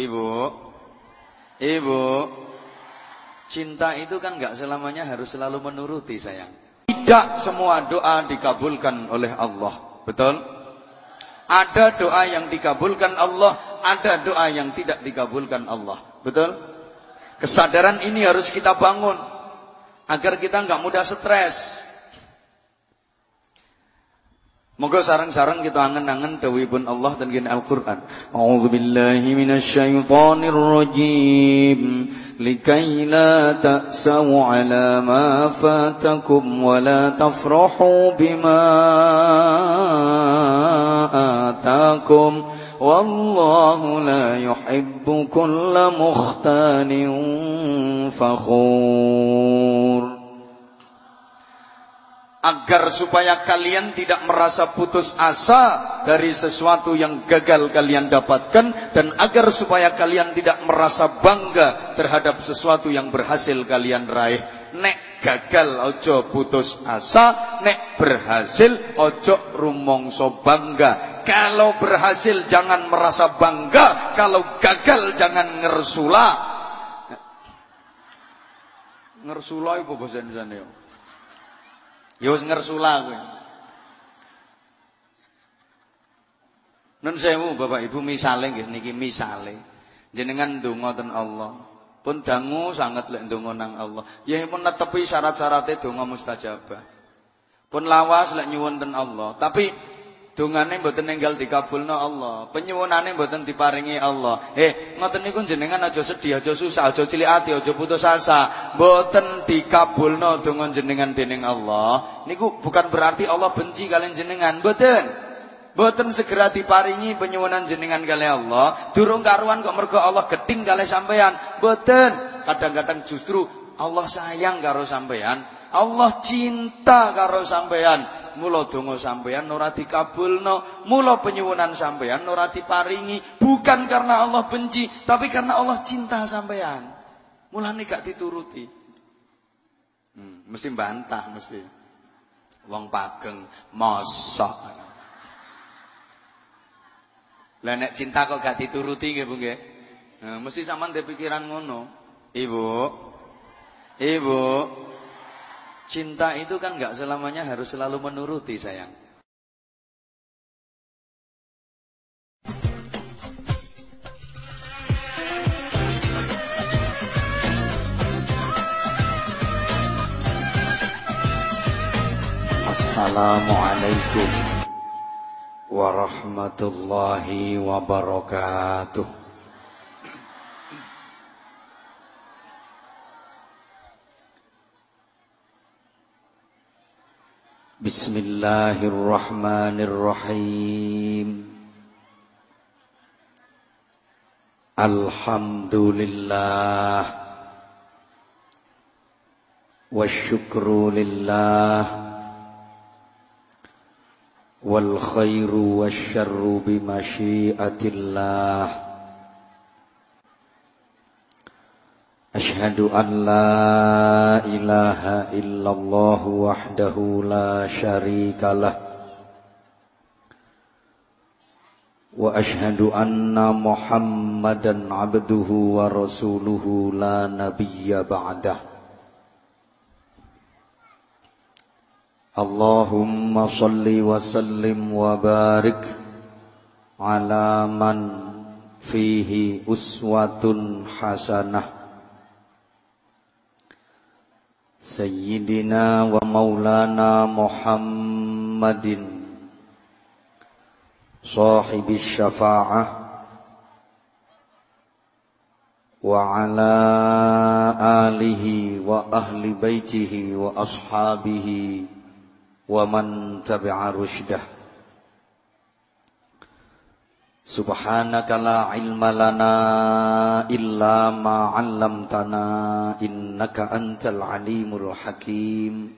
Ibu, ibu, cinta itu kan nggak selamanya harus selalu menuruti sayang. Tidak semua doa dikabulkan oleh Allah, betul? Ada doa yang dikabulkan Allah, ada doa yang tidak dikabulkan Allah, betul? Kesadaran ini harus kita bangun agar kita nggak mudah stres. Moga sarang-sarang kita angen-angen dawuhipun Allah dan gini Al-Qur'an. A'udzu billahi minasyaitonir rajim. Likai la ta'sau 'ala ma fatakum wa la tafrahu bima atakum. Wallahu la yuhibbu kulla mukhtalin fakhur agar supaya kalian tidak merasa putus asa dari sesuatu yang gagal kalian dapatkan dan agar supaya kalian tidak merasa bangga terhadap sesuatu yang berhasil kalian raih. Nek gagal ojo putus asa. Nek berhasil ojo rumongso bangga. Kalau berhasil jangan merasa bangga. Kalau gagal jangan ngersula. Ngersula itu bahasa Indonesia Ya wis ngersula kowe. Nun sewu Bapak Ibu misale nggih niki misale. Jenengan ndonga ten Allah. Pun dangu sangat lek ndonga nang Allah. Ya pun netepi syarat-syaratnya donga mustajabah. Pun lawas lek nyuwun ten Allah. Tapi Dungane mboten ninggal dikabulno Allah, penyuwunane mboten diparingi Allah. Eh, ngoten niku jenengan aja sedih, aja susah, aja cilik ati, aja putus asa. Mboten dikabulno donga jenengan dening Allah. Niku bukan berarti Allah benci kalian jenengan, mboten. Mboten segera diparingi penyuwunan jenengan kali Allah. Durung karuan kok mergo Allah geding kali sampean. Mboten. Kadang-kadang justru Allah sayang karo sampean. Allah cinta karo sampean mula donga sampean ora dikabulno, mula penyuwunan sampean ora diparingi, bukan karena Allah benci, tapi karena Allah cinta sampean. Mulane gak dituruti. Hmm, mesti bantah mesti. Wong pageng mosok. Lah nek cinta kok gak dituruti nggih Bu nggih. Nah, mesti sampean pikiran ngono. Ibu. Ibu. Cinta itu kan nggak selamanya harus selalu menuruti sayang. Assalamualaikum warahmatullahi wabarakatuh. بسم الله الرحمن الرحيم. الحمد لله والشكر لله والخير والشر بمشيئة الله. أشهد أن لا إله إلا الله وحده لا شريك له وأشهد أن محمدا عبده ورسوله لا نبي بعده اللهم صل وسلم وبارك على من فيه أسوة حسنه سيدنا ومولانا محمد صاحب الشفاعة وعلى آله وأهل بيته وأصحابه ومن تبع رشده. Subhanaka la ilma lana illa ma 'allamtana innaka antal alimul hakim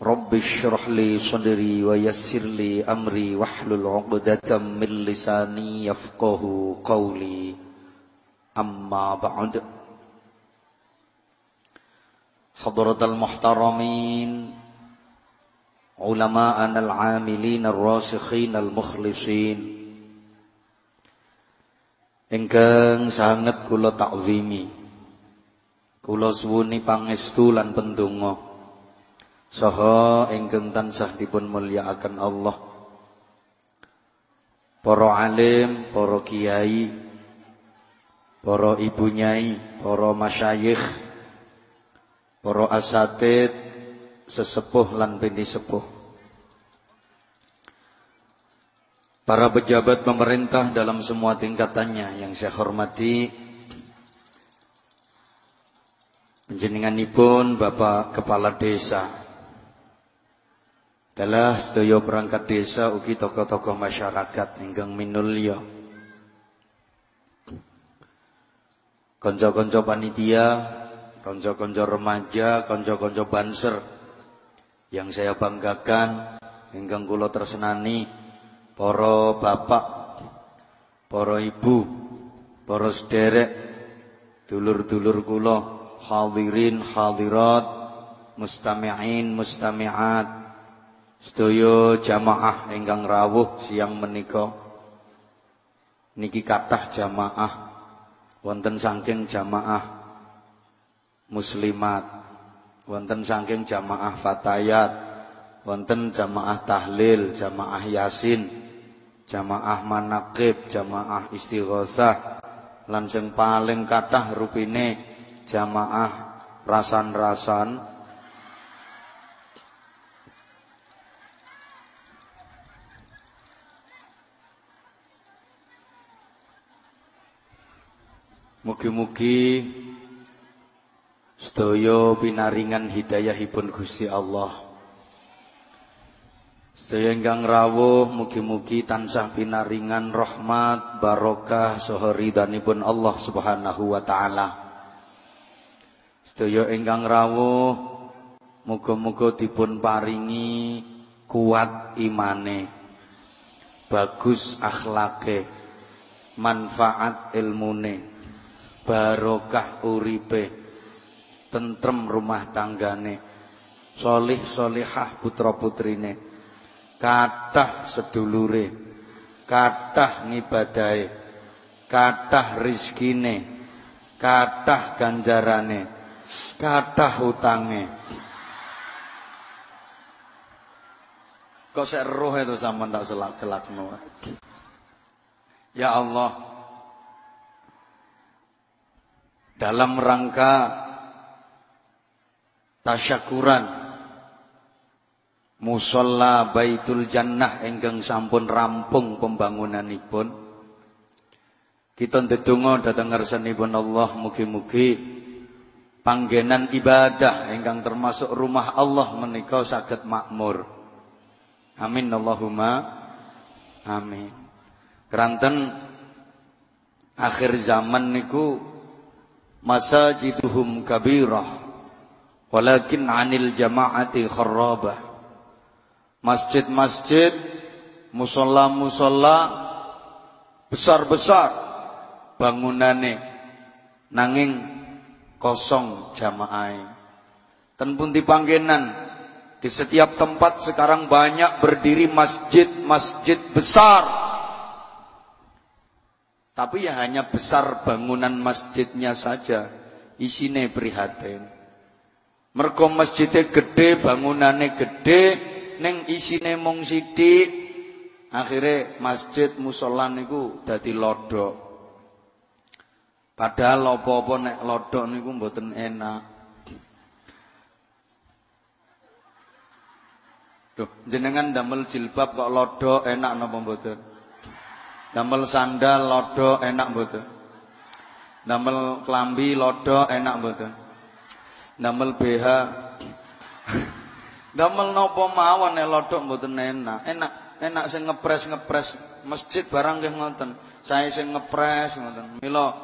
Rabbi shrah li sadri wa yassir li amri wahlul 'uqdatam min lisani yafqahu qawli amma ba'd Hadratal muhtaramin ulama'ana al-amilin ar-rasikhin al-mukhlisin ingkang sanget kula takzimi kula suwuni pangestu lan pendonga. Saha ingkang tansah dipun mulyakaken Allah. Para alim para kiai para ibu nyai para masyayikh para asatid sesepuh lan bini sepuh. Para pejabat pemerintah dalam semua tingkatannya yang saya hormati, pun Bapak Kepala Desa, telah sedaya perangkat desa ugi tokoh-tokoh masyarakat ingkang minulya. Konco-konco panitia, konco-konco remaja, konco-konco banser yang saya banggakan ingkang kula tersenani para bapak, para ibu, para sederek, dulur-dulur kula, hadirin hadirat, mustami'in mustami'at, sedaya jamaah ingkang rawuh siang menika. Niki kathah jamaah wonten saking jamaah muslimat, wonten saking jamaah fatayat, wonten jamaah tahlil, jamaah yasin, jamaah manakib, jamaah istighosah, lan sing paling kathah rupine jamaah rasan-rasan Mugi-mugi sedaya pinaringan hidayahipun Gusti Allah. Sedaya ingkang rawuh mugi-mugi tansah pinaringan rahmat barokah saha ridhanipun Allah Subhanahu wa taala. Sedaya ingkang rawuh muga-muga dipun paringi kuat imane, bagus akhlake, manfaat ilmune, barokah uripe, tentrem rumah tanggane, solih solihah putra putrine kathah sedulure, kathah ngibadahe, kathah rizkine, kathah ganjarane, kathah utange. Kok sek roh itu sama tak selak kelakno. Ya Allah, dalam rangka tasyakuran Musola Baitul Jannah ingkang sampun rampung pembangunanipun. Kita ndedonga dhateng ngarsanipun Allah mugi-mugi panggenan ibadah ingkang termasuk rumah Allah menika saged makmur. Amin Allahumma amin. Keranten akhir zaman niku masajiduhum kabirah walakin anil jama'ati kharrabah masjid-masjid, musola-musola besar-besar bangunane nanging kosong jamaah. Dan pun di panggenan di setiap tempat sekarang banyak berdiri masjid-masjid besar. Tapi ya hanya besar bangunan masjidnya saja. Isine prihatin. Mergo masjidnya gede, bangunannya gede, Neng isine mung sithik akhire masjid musala niku dadi lodok padahal apa-apa nek lodok niku mboten enak Duh, jenengan damel jilbab kok lodok enak napa mboten? Damel sandal lodok enak mboten? Damel klambi lodok enak mboten? Damel BH Damel nopo mawon nek lodok mboten enak. Enak, enak sing ngepres-ngepres masjid barang nggih ngoten. Saya sing ngepres ngoten. Mila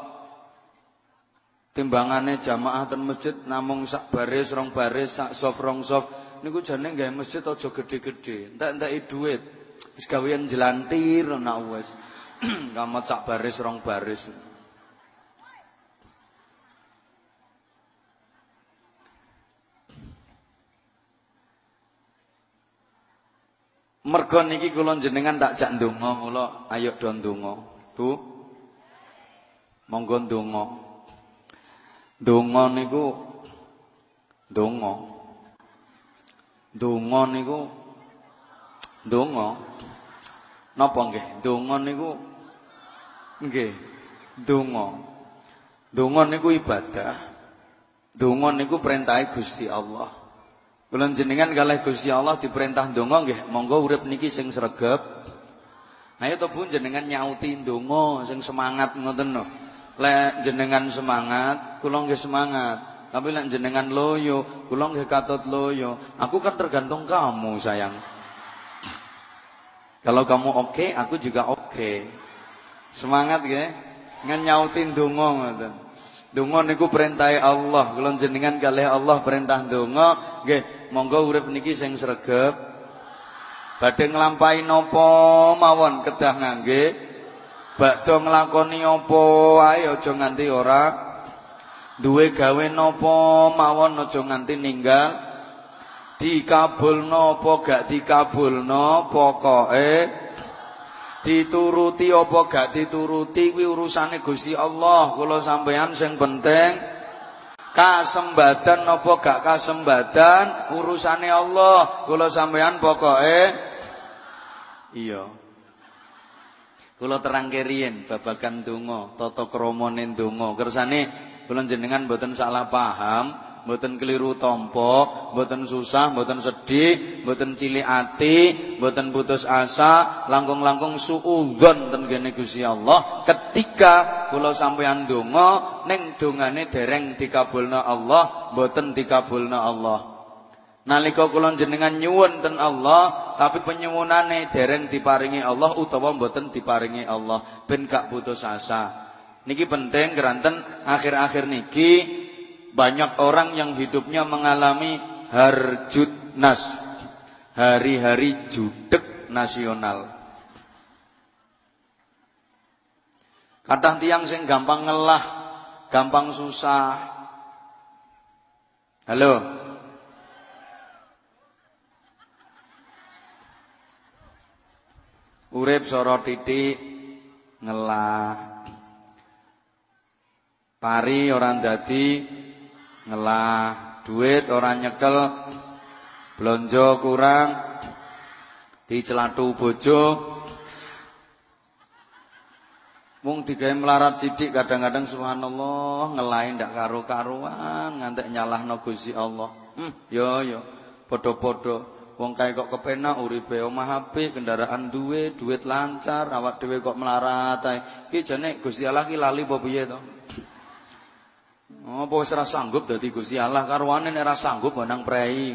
timbangane jamaah ten masjid namung sak baris rong baris sak sof rong sof niku jane gawe masjid aja gede-gede. Entek-enteki dhuwit. Wis gawean jelantir nak wis. Kamot sak baris rong baris. Mergo niki kula jenengan tak jak ndonga mula ayo do ndonga. Bu. Monggo ndonga. Ndonga niku ndonga. Ndonga niku ndonga. Napa nggih? Ndonga niku nggih. Ndonga. Ndonga niku ibadah. Ndonga niku perintah Gusti Allah. Kula jenengan kalih Gusti Allah diperintah ndonga nggih, monggo urip niki sing sregep. Ayo to Bu jenengan nyauti ndonga sing semangat ngoten no. Lek jenengan semangat, kula nggih semangat. Tapi lek jenengan loyo, kula nggih katut loyo. Aku kan tergantung kamu, sayang. Kalau kamu oke, okay, aku juga oke. Okay. Semangat nggih. Ngen nyauti ndonga ngoten. Donga niku perintah Allah. Kula jenengan kalih Allah perintah donga, nggih, monggo urip niki sing sregep. Badhe nglampahi napa mawon kedah ngangge. Bakdo nglakoni apa ae aja nganti ora. Duwe gawe napa mawon aja nganti ninggal. Dikabulno apa gak dikabulno pokoke. Dituruti apa gak dituruti kuwi urusane Gusti Allah. Kula sampeyan sing penting kasembadan apa gak kasembadan urusane Allah. Kula sampeyan pokoke. Iya. Kula terang riyen babagan donga, tata kramane donga. Kersane kula jenengan mboten salah paham, mboten keliru tampa, mboten susah, mboten sedih, mboten cilik ati, mboten putus asa, langkung-langkung suudzon ten kene Gusti Allah. Ketika kula sampeyan donga, ning dongane dereng dikabulna Allah, mboten dikabulna Allah. Nalika kula jenengan nyuwun ten Allah, tapi penyuwunane dereng diparingi Allah utawa mboten diparingi Allah, ben gak putus asa. Niki penting keranten akhir-akhir niki banyak orang yang hidupnya mengalami harjut nas. Hari-hari judek nasional. Kadang tiang sing gampang ngelah, gampang susah. Halo. Urip soro titik ngelah. Pari orang dadi ngelah, duit orang nyekel, blonjo kurang, dicelatu bojo. Mung digawe melarat sidik kadang-kadang subhanallah ngelain ndak karo-karuan ngantek nyalahno Gusti Allah. Hmm, yo yo, padha-padha. Wong kae kok kepenak uripe omah apik, kendaraan duwe, duit lancar, awak dhewe kok melarat ae. Ki jane Gusti Allah ki lali apa piye to? Apa wis ora sanggup dadi Gusti Allah karwane nek ora sanggup nang prei.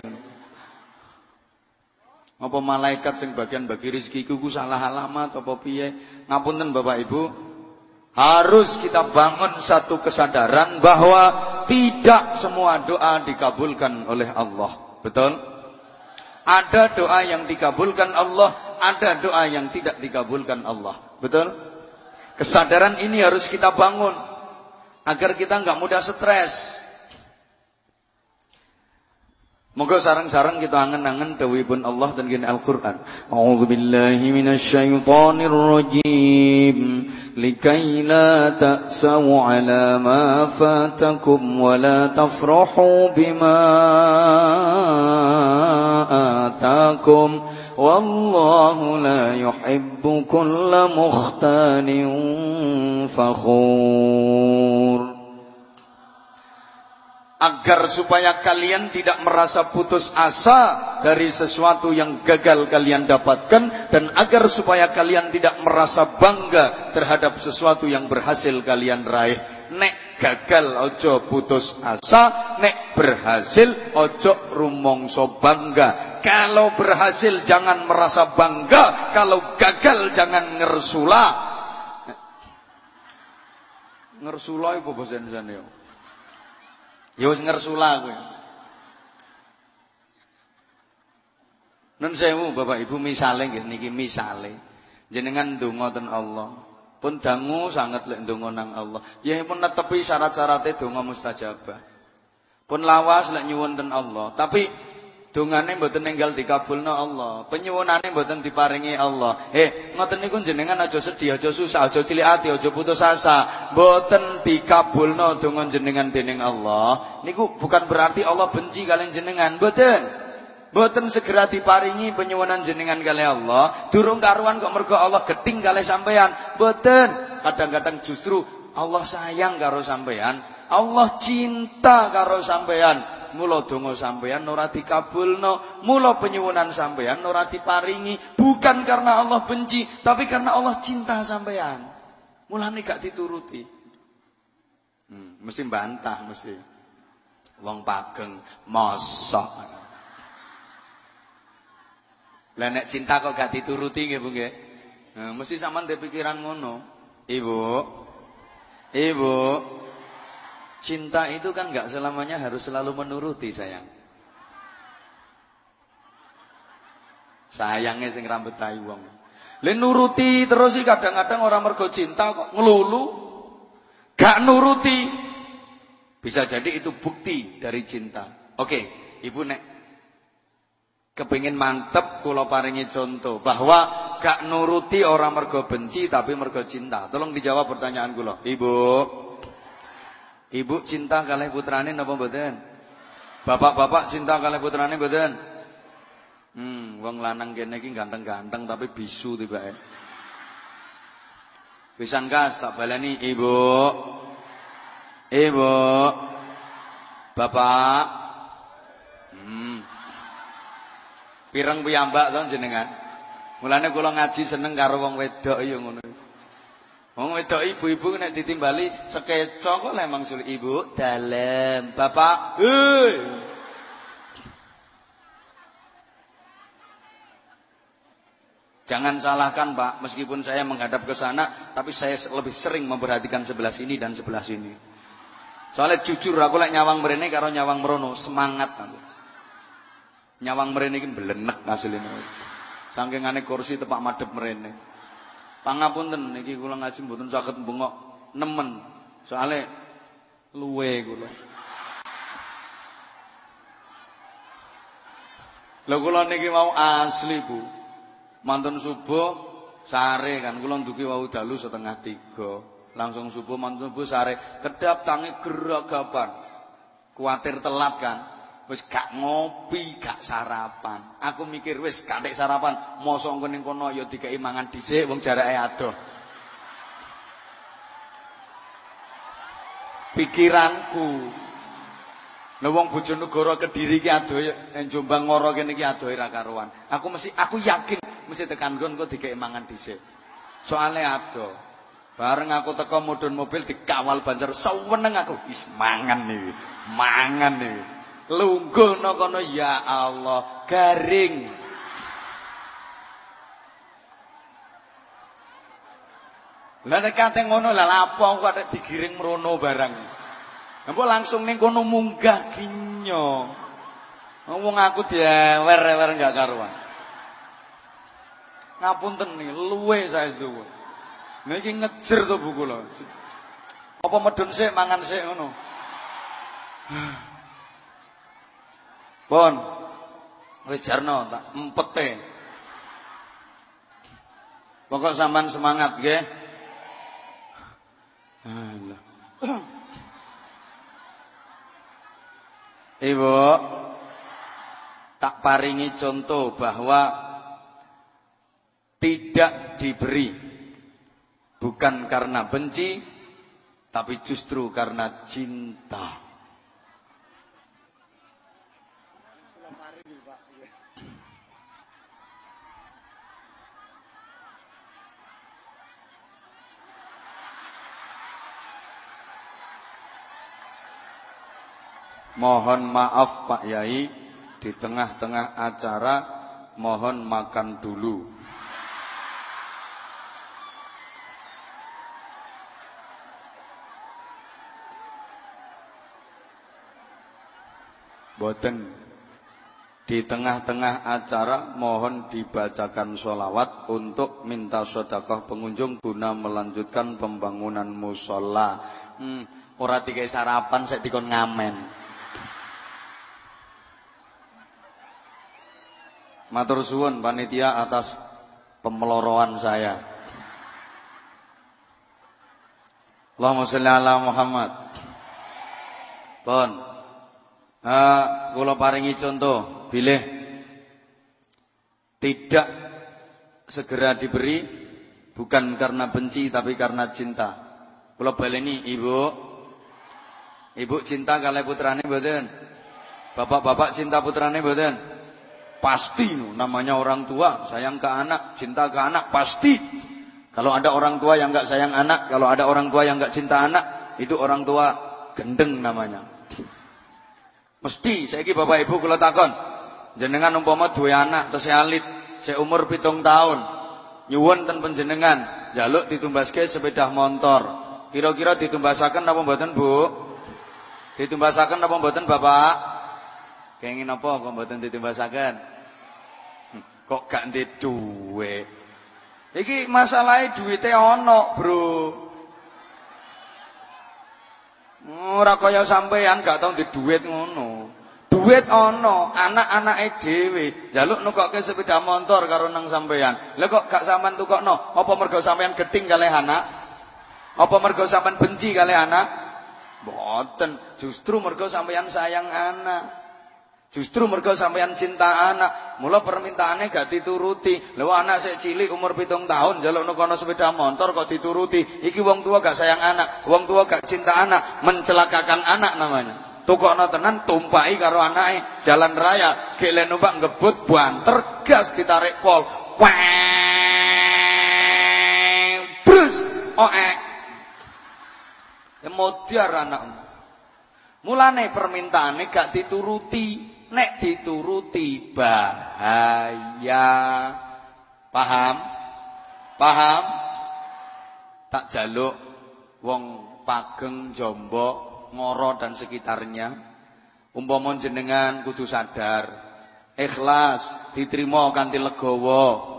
Apa malaikat sing bagian bagi rezekiku ku salah alamat apa piye? Ngapunten Bapak Ibu, harus kita bangun satu kesadaran bahwa tidak semua doa dikabulkan oleh Allah. Betul? Ada doa yang dikabulkan Allah, ada doa yang tidak dikabulkan Allah. Betul? Kesadaran ini harus kita bangun agar kita nggak mudah stres. Moga sarang-sarang kita angen-angen dawuhipun Allah dan gini Al-Qur'an. A'udzu billahi minasyaitonir rajim. Likai la ta'sau 'ala ma fatakum wa la tafrahu bima atakum. Wallahu la yuhibbu kulla mukhtalin fakhur. Agar supaya kalian tidak merasa putus asa dari sesuatu yang gagal kalian dapatkan dan agar supaya kalian tidak merasa bangga terhadap sesuatu yang berhasil kalian raih nek gagal ojo putus asa nek berhasil ojo rumongso bangga kalau berhasil jangan merasa bangga kalau gagal jangan ngersula ngersula ibu bahasa Indonesia Ya wis ngersula kowe. Nun sewu Bapak Ibu misale nggih niki misale. Jenengan donga ten Allah. Pun dangu sangat lek donga nang Allah. Ya pun netepi syarat-syaratnya donga mustajabah. Pun lawas lek nyuwun ten Allah. Tapi Dungane mboten ninggal dikabulno Allah, penyuwunane mboten diparingi Allah. Eh, ngoten niku jenengan aja sedih, aja susah, aja cilik ati, aja putus asa. Mboten dikabulno donga jenengan dening Allah. Niku bukan berarti Allah benci kalian jenengan, mboten. Mboten segera diparingi penyuwunan jenengan kali Allah. Durung karuan kok mergo Allah geting kali sampean. Mboten. Kadang-kadang justru Allah sayang karo sampean, Allah cinta karo sampean. Mula donga sampeyan ora dikabulno, mula penyuwunan sampeyan ora diparingi, bukan karena Allah benci, tapi karena Allah cinta sampeyan. Mulane gak dituruti. Hmm, mesti bantah mesti. Wong pageng mosok. Lah nek cinta kok gak dituruti nggih Bu nggih. Nah, mesti sampean pikiran ngono. Ibu. Ibu. Cinta itu kan nggak selamanya harus selalu menuruti sayang. Sayangnya sing rambut tai wong. Nuruti terus sih kadang-kadang orang mergo cinta kok ngelulu. Gak nuruti. Bisa jadi itu bukti dari cinta. Oke, Ibu nek kepingin mantep kula paringi contoh bahwa gak nuruti orang mergo benci tapi mergo cinta. Tolong dijawab pertanyaan kula. Ibu, Ibu cinta kalih putrane napa mboten? Bapak-bapak cinta kalih putrane mboten? Hmm, wong lanang kene iki ganteng-ganteng tapi bisu tibake. Pisan kas tak baleni Ibu. Ibu. Bapak. Hmm. Pireng piyambak to jenengan? Mulane kula ngaji seneng karo wong wedok ya ngono. Wong wedok ibu-ibu nek ditimbali sekeco kok lemang sulit ibu dalam. Bapak, hei. Jangan salahkan Pak, meskipun saya menghadap ke sana, tapi saya lebih sering memperhatikan sebelah sini dan sebelah sini. Soalnya jujur aku lek nyawang mrene karo nyawang merono semangat aku. Nyawang mrene iki belenek hasilnya. Saking aneh kursi tepak madep mrene. Pangapunten niki kula ngaji mboten saged bengok nemen. Soale luwe kula. Lha kula niki mau asli, Bu. Mantun subuh sare kan kula nduki wau dalu setengah tiga. Langsung subuh mantun subuh sare kedap tangi geragapan. Kuatir telat kan. Wis gak ngopi, gak sarapan. Aku mikir wis gak sarapan, mosok engko ning kono ya dikeki mangan dhisik wong jarake adoh. Pikiranku. Lah wong Bojonegoro Kediri ki adoh ya Jombang Ngoro kene iki adoh ra karuan. Aku mesti aku yakin mesti tekan nggon kok dikeki mangan dhisik. Soale adoh. Bareng aku teko mudhun mobil dikawal banjar seweneng aku. Wis mangan iki. Mangan iki. Lungguh no kono ya Allah garing. Lah nek kate ngono lah lapo kok ada digiring merono barang. Engko langsung ning kono munggah ginyo. Wong aku diewer-ewer enggak karuan. Ngapunten nih, luwe saya suwun. Niki ngejer to buku lho. Apa medun sik mangan sik ngono. Pun. Wis jarno tak empete. Pokok sampean semangat nggih. Ibu tak paringi contoh bahwa tidak diberi bukan karena benci tapi justru karena cinta. Mohon maaf Pak Yai Di tengah-tengah acara Mohon makan dulu. Boten. Di tengah-tengah acara Mohon dibacakan sholawat Untuk minta sodakoh pengunjung Guna melanjutkan pembangunan musola. Hmm, Ora tiga sarapan Saya dikon ngamen Matur suwun panitia atas pemeloroan saya. Allahumma sholli ala Muhammad. Pun. Ha, kula paringi contoh, bilih tidak segera diberi bukan karena benci tapi karena cinta. Kula baleni Ibu. Ibu cinta kali putrane mboten? Bapak-bapak cinta putrane mboten? Pasti namanya orang tua, sayang ke anak, cinta ke anak pasti. Kalau ada orang tua yang enggak sayang anak, kalau ada orang tua yang enggak cinta anak, itu orang tua gendeng namanya. Mesti saiki Bapak Ibu kula takon, jenengan umpama duwe anak alit, saya umur pitung tahun, nyuwun ten panjenengan, jaluk ditumbaske sepeda motor. Kira-kira ditumbasaken apa mboten, Bu? Ditumbasaken apa mboten, Bapak? Kenging apa kok mboten ditumbasaken? Kok gak ndek duwe? Iki masalahe duwite ana, Bro. Ora kaya sampean gak tau ndek duit ngono. Duit ana, anak-anake dhewe njaluk nukokke sepeda motor karo nang sampean. Lah kok gak sampean tukokno? Apa mergo sampean geting kalih anak? Apa mergo sampean benci kalih anak? Mboten, justru mergo sampean sayang anak. Justru mergo sampean cinta anak, mula permintaannya gak dituruti. Lho anak sik cilik umur pitung tahun njaluk nukono sepeda motor kok dituruti. Iki wong tua gak sayang anak, wong tua gak cinta anak, mencelakakan anak namanya. Tukokno tenan tumpai karo anake jalan raya, gek numpak ngebut banter gas ditarik pol. Weng. Brus, oek. Ya modiar anakmu. Mulane permintaane gak dituruti nek dituruti bahaya. Paham? Paham? Tak jaluk wong Pageng, Jombok, Ngoro dan sekitarnya. Umpama jenengan kudu sadar, ikhlas, diterima kanthi legowo.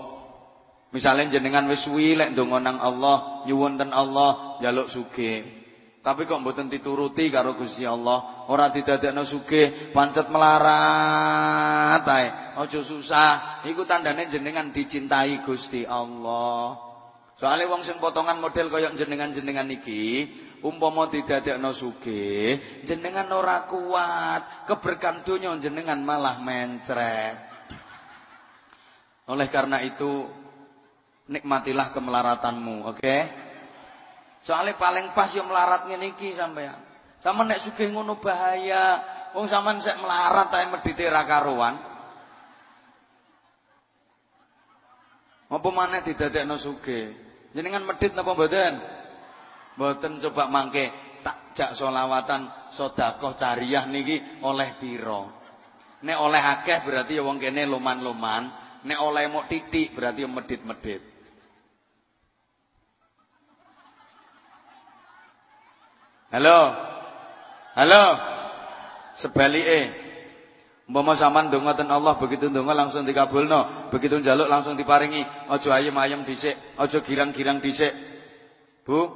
Misalnya jenengan wis suwi lek ndonga nang Allah, nyuwun ten Allah, njaluk sugih. Tapi kok mboten dituruti karo Gusti Allah, ora didadekno sugih, pancet melarat ae. Aja susah, iku tandane jenengan dicintai Gusti Allah. Soale wong sing potongan model kaya jenengan-jenengan iki, umpama didadekno sugih, jenengan ora kuat, keberkahan donya jenengan malah mencret. Oleh karena itu, nikmatilah kemelaratanmu, oke? Okay? Soalnya paling pas yo melarat ngene iki sampean. Sama nek sugih ngono bahaya. Wong sampean sek melarat ae medhite ra karuan. Apa maneh didadekno sugih? Jenengan medhit napa mboten? Mboten coba mangke tak jak selawatan sedekah cariyah niki oleh pira? Nek oleh akeh berarti ya wong kene luman-luman, nek oleh mok titik berarti ya Halo. Halo. Sebalike. Umpama sampean donga ten Allah begitu donga langsung dikabulno, begitu njaluk langsung diparingi. Aja ayem-ayem dhisik, aja girang-girang dhisik. Bu.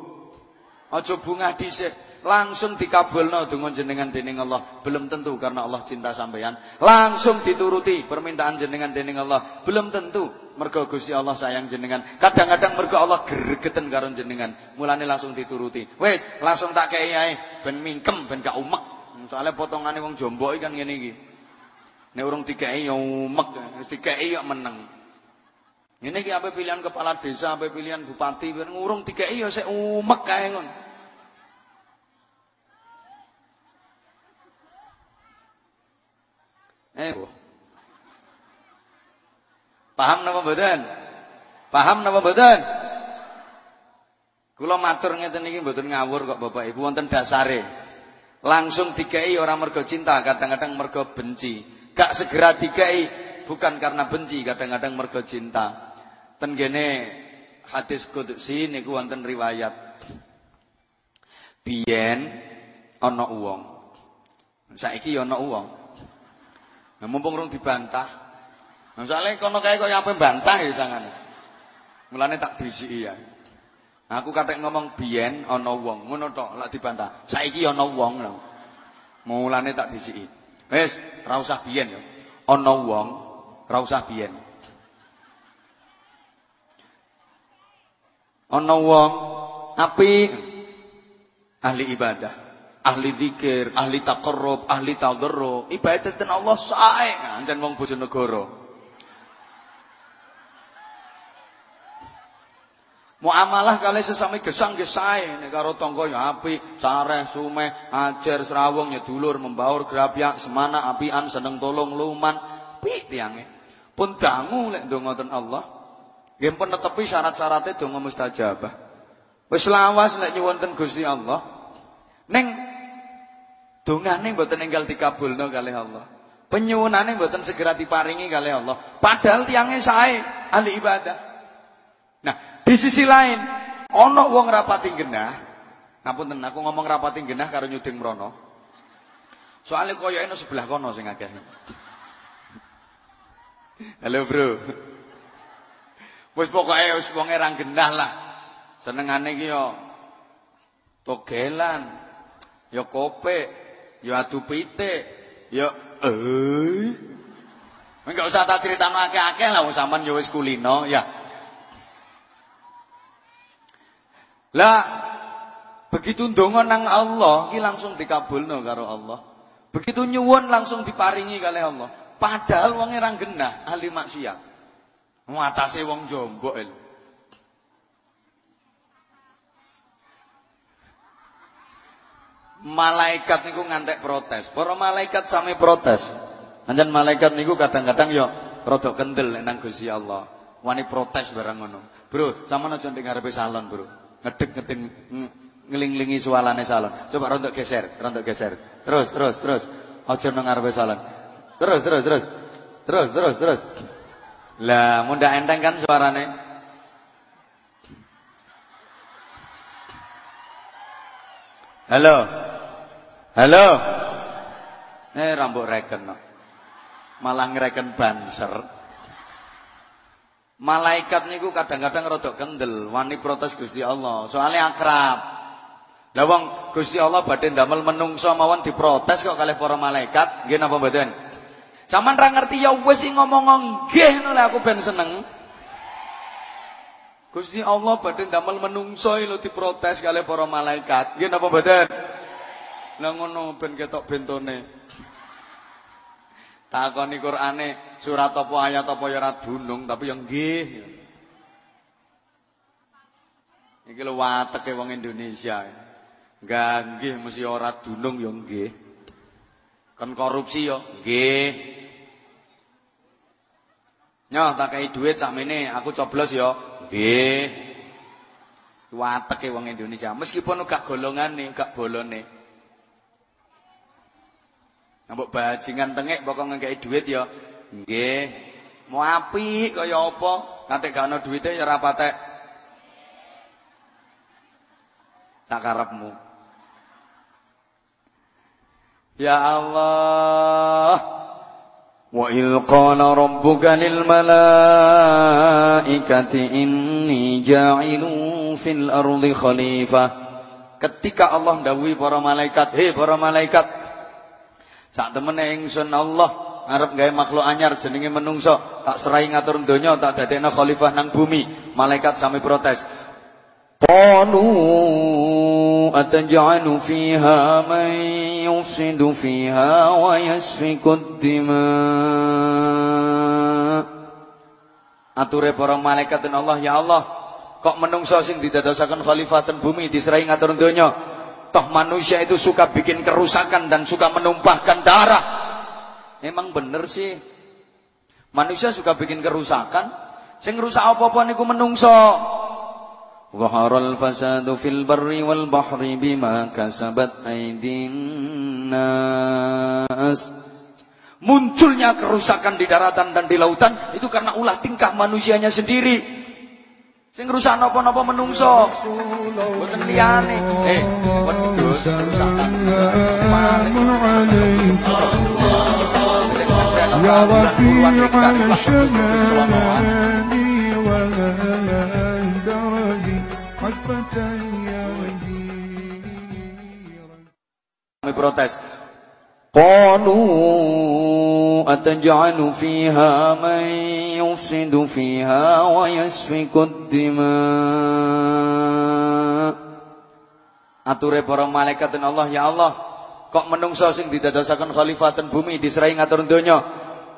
Aja bungah dhisik. Langsung dikabulno donga jenengan dening Allah. Belum tentu karena Allah cinta sampean. Langsung dituruti permintaan jenengan dening Allah. Belum tentu mergo Gusti Allah sayang jenengan. Kadang-kadang mergo Allah gregeten karo jenengan. Mulane langsung dituruti. Wis, langsung tak kei ae ben mingkem ben gak umek. Soale potongane wong jombo kan ngene iki. Nek urung dikei ya umek, dikei ya meneng. Iki ape pilihan kepala desa, ape pilihan bupati, urung dikei ya sik umek kae ngono. Eh, Paham napa mboten? Paham napa mboten? Kula matur ngeten iki mboten ngawur kok Bapak Ibu wonten dasare. Langsung dikei orang mergo cinta, kadang-kadang mergo benci. Gak segera dikei bukan karena benci, kadang-kadang mergo cinta. Ten gene hadis qudsi niku wonten riwayat. Biyen ana wong. Saiki ana wong. Nah, mumpung rung dibantah, Misalnya kono kae kok ape bantah ya sangane. Mulane tak disiki ya. Aku katek ngomong biyen ana wong, ngono tok lak dibantah. Saiki ana wong lho. Mulane tak disiki. Wis, ora usah biyen ya. Ana wong ora usah biyen. Ana wong apik ahli ibadah, ahli zikir, ahli taqarrub, ahli tadarrub, ibadatan Allah sae ancen wong Bojonegoro. Muamalah kali sesami gesang nggih sae nek karo tangga ya apik, sareh, sumeh, ajar, serawung ya dulur, membaur, grabyak, semana, apian, seneng tolong, luman, pi tiange. Pun dangu lek ndonga ten Allah. Nggih pun netepi syarat-syaratnya donga mustajabah. Wis lawas lek nyuwun ten Gusti Allah. Ning dongane mboten enggal dikabulno kalih Allah. Penyuwunane mboten segera diparingi kalih Allah. Padahal tiange sae ahli ibadah. Nah, di sisi lain, ono wong rapati genah. Ngapunten aku ngomong rapati genah karo nyuding mrono. Soale koyoke nang sebelah kono sing akeh. Halo, Bro. Wis pokoke wis wong ra genah lah. Senengane iki yo togelan, yo kope, yo adu pitik, yo eh. Enggak usah tak critakno akeh-akeh lah wong sampean yo wis kulino ya. Lah begitu ndonga nang Allah iki langsung dikabulno karo Allah. Begitu nyuwun langsung diparingi kali Allah. Padahal wong ora genah ahli maksiat. Muatase wong jombok lho. Malaikat niku ngantek protes. Para malaikat sami protes. Anjen malaikat niku kadang-kadang yo rada kendel nang Gusti Allah. Wani protes barang ngono. Bro, sampeyan aja ning ngarepe salon, Bro ngedek ngedeng ngelinglingi sualane salon. Coba rontok geser, rontok geser. Terus, terus, terus. Aja nang ngarepe salon. Terus, terus, terus. Terus, terus, terus. Lah, munda enteng kan suarane? Halo. Halo. Eh rambut reken. Malah ngereken banser. Malaikat niku kadang-kadang rodok kendel, wani protes Gusti Allah, soalnya akrab. Lah wong Gusti Allah badhe ndamel menungso mawon diprotes kok kalih para malaikat, nggih napa mboten? Saman ra ngerti ya wis ngomong nggih ngono aku ben seneng. Gusti Allah badhe ndamel menungso lho diprotes kalih para malaikat, nggih napa mboten? Lah ngono ben ketok bentone. Takoni Qur'ane surat apa ayat apa ya ora dunung tapi yang nggih. Iki lho wateke wong Indonesia. Enggak nggih mesti ora dunung ya nggih. Kan korupsi ya nggih. Nyoh tak kei dhuwit sakmene aku coblos ya nggih. Wateke wong Indonesia meskipun gak golongane, gak bolone. Mbok bajingan tengek pokok ngekeki duit ya nggih. Mau apik kaya apa? Nanti gak ana duwite ya ora. Tak karepmu. Ya Allah. Wa qala rabbuka lil malaikati inni ja'ilun fil ardi khalifah. Ketika Allah ndawuhi para malaikat, "Hei para malaikat, Sak temene ingsun Allah arep gawe makhluk anyar jenenge menungso, tak serai ngatur donya, tak dadekno khalifah nang bumi. Malaikat sami protes. Qalu ataj'alu fiha man yufsidu fiha wa yasfiku dima Ature para malaikat dan Allah, ya Allah, kok menungso sing didadosaken khalifah ten bumi diserai ngatur donya, Toh manusia itu suka bikin kerusakan dan suka menumpahkan darah. Emang bener sih. Manusia suka bikin kerusakan. Sing rusak apa-apa niku menungso. Zaharal fasadu fil barri wal bahri bima kasabat aydin nas. Munculnya kerusakan di daratan dan di lautan itu karena ulah tingkah manusianya sendiri. Sing rusak napa-napa menungso. Mboten liyane. Eh, kon kudus kerusakan. Ya Rabbi Kami protes. Qalu أتجعل فيها من يفسد فيها ويسفك الدماء Ature para malaikat dan Allah ya Allah kok menungso sing didadasaken khalifatan bumi diserai ngatur donya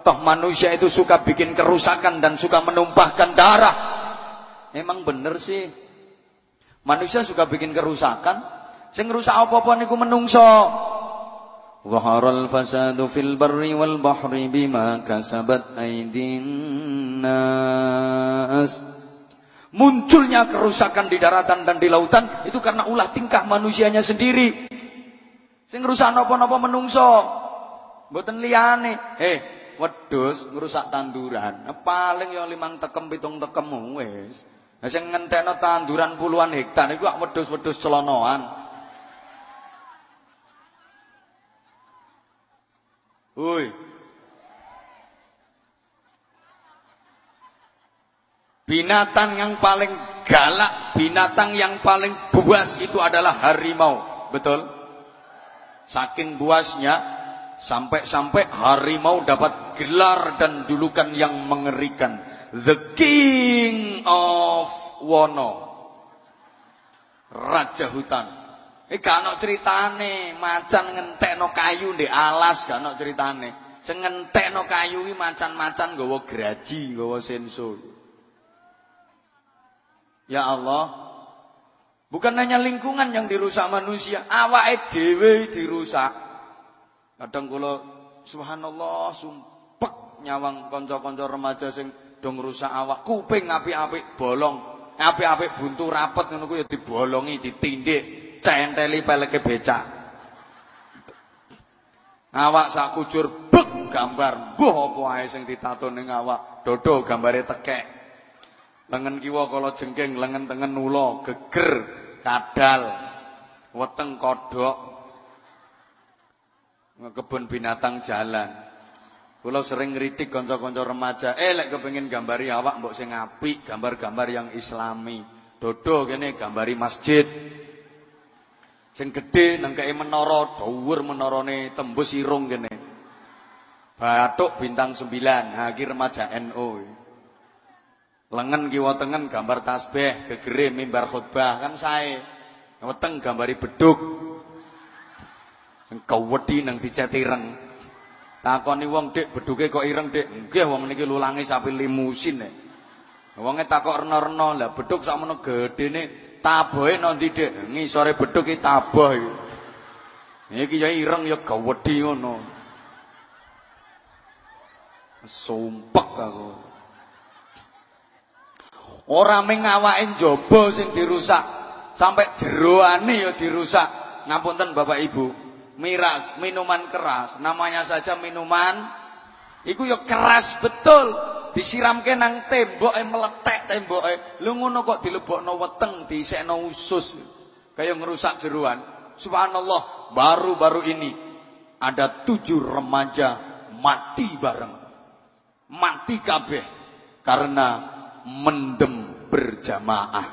toh manusia itu suka bikin kerusakan dan suka menumpahkan darah emang bener sih manusia suka bikin kerusakan sing rusak apa-apa niku menungso ظهر الفساد في البر والبحر بما كسبت أيدي الناس Munculnya kerusakan di daratan dan di lautan itu karena ulah tingkah manusianya sendiri. Sing ngrusak napa-napa menungso. Mboten liyane. Eh, wedhus ngrusak tanduran. Paling ya limang tekem pitung tekem wis. Nah sing ngentekno tanduran puluhan hektar iku wedhus-wedhus celonoan. Woi. Binatang yang paling galak, binatang yang paling buas itu adalah harimau. Betul? Saking buasnya sampai-sampai harimau dapat gelar dan julukan yang mengerikan. The King of Wono. Raja hutan. Eh gak ono ceritane, macan ngentekno kayu ndek alas gak ono ceritane. Sing ngentekno kayu iki macan-macan nggawa graji, nggawa senso. Ya Allah. Bukan hanya lingkungan yang dirusak manusia, awake dhewe dirusak. Kadang kula subhanallah sumpek nyawang kanca-kanca remaja sing do ngrusak awak, kuping apik-apik bolong, apik-apik buntu rapet ngono ya dibolongi, ditindik centeli peleke becak. Awak sak kujur bek gambar, mbuh apa ae sing ditato ning awak. Dodo gambare tekek. Lengen kiwa kala jengking, lengen tengen ula, geger, kadal, weteng kodhok. Kebun binatang jalan. Kula sering ngritik kanca-kanca remaja, eh lek kepengin gambari awak mbok sing apik, gambar-gambar yang islami. Dodo kene gambari masjid. Sing gedhe kei menara, dhuwur menarane tembus irung kene. Batuk bintang 9. Ha iki remaja NU. Lengen kiwa tengen gambar tasbih, gegere mimbar khutbah kan sae. Weteng gambari beduk. Engkau wedi nang dicet ireng. Takoni wong, "Dik, beduke kok ireng, Dik?" "Nggih, wong niki lulange sapi limusin." Wonge takok rena-rena, lah beduk sakmono gedene tabohe nang ndi Dik? Ngisore bedhug iki taboh iki. Iki ya ireng ya gawedhi ngono. Sumpek aku. Ora mung awake njaba sing dirusak, sampai jeroane ya dirusak. Ngapunten Bapak Ibu, miras, minuman keras, namanya saja minuman iku ya keras betul disiramke nang temboke meletek temboke. Lu ngono kok dilebokno weteng, diisekno usus. Kayak ngerusak jeruan. Subhanallah, baru-baru ini ada tujuh remaja mati bareng. Mati kabeh karena mendem berjamaah.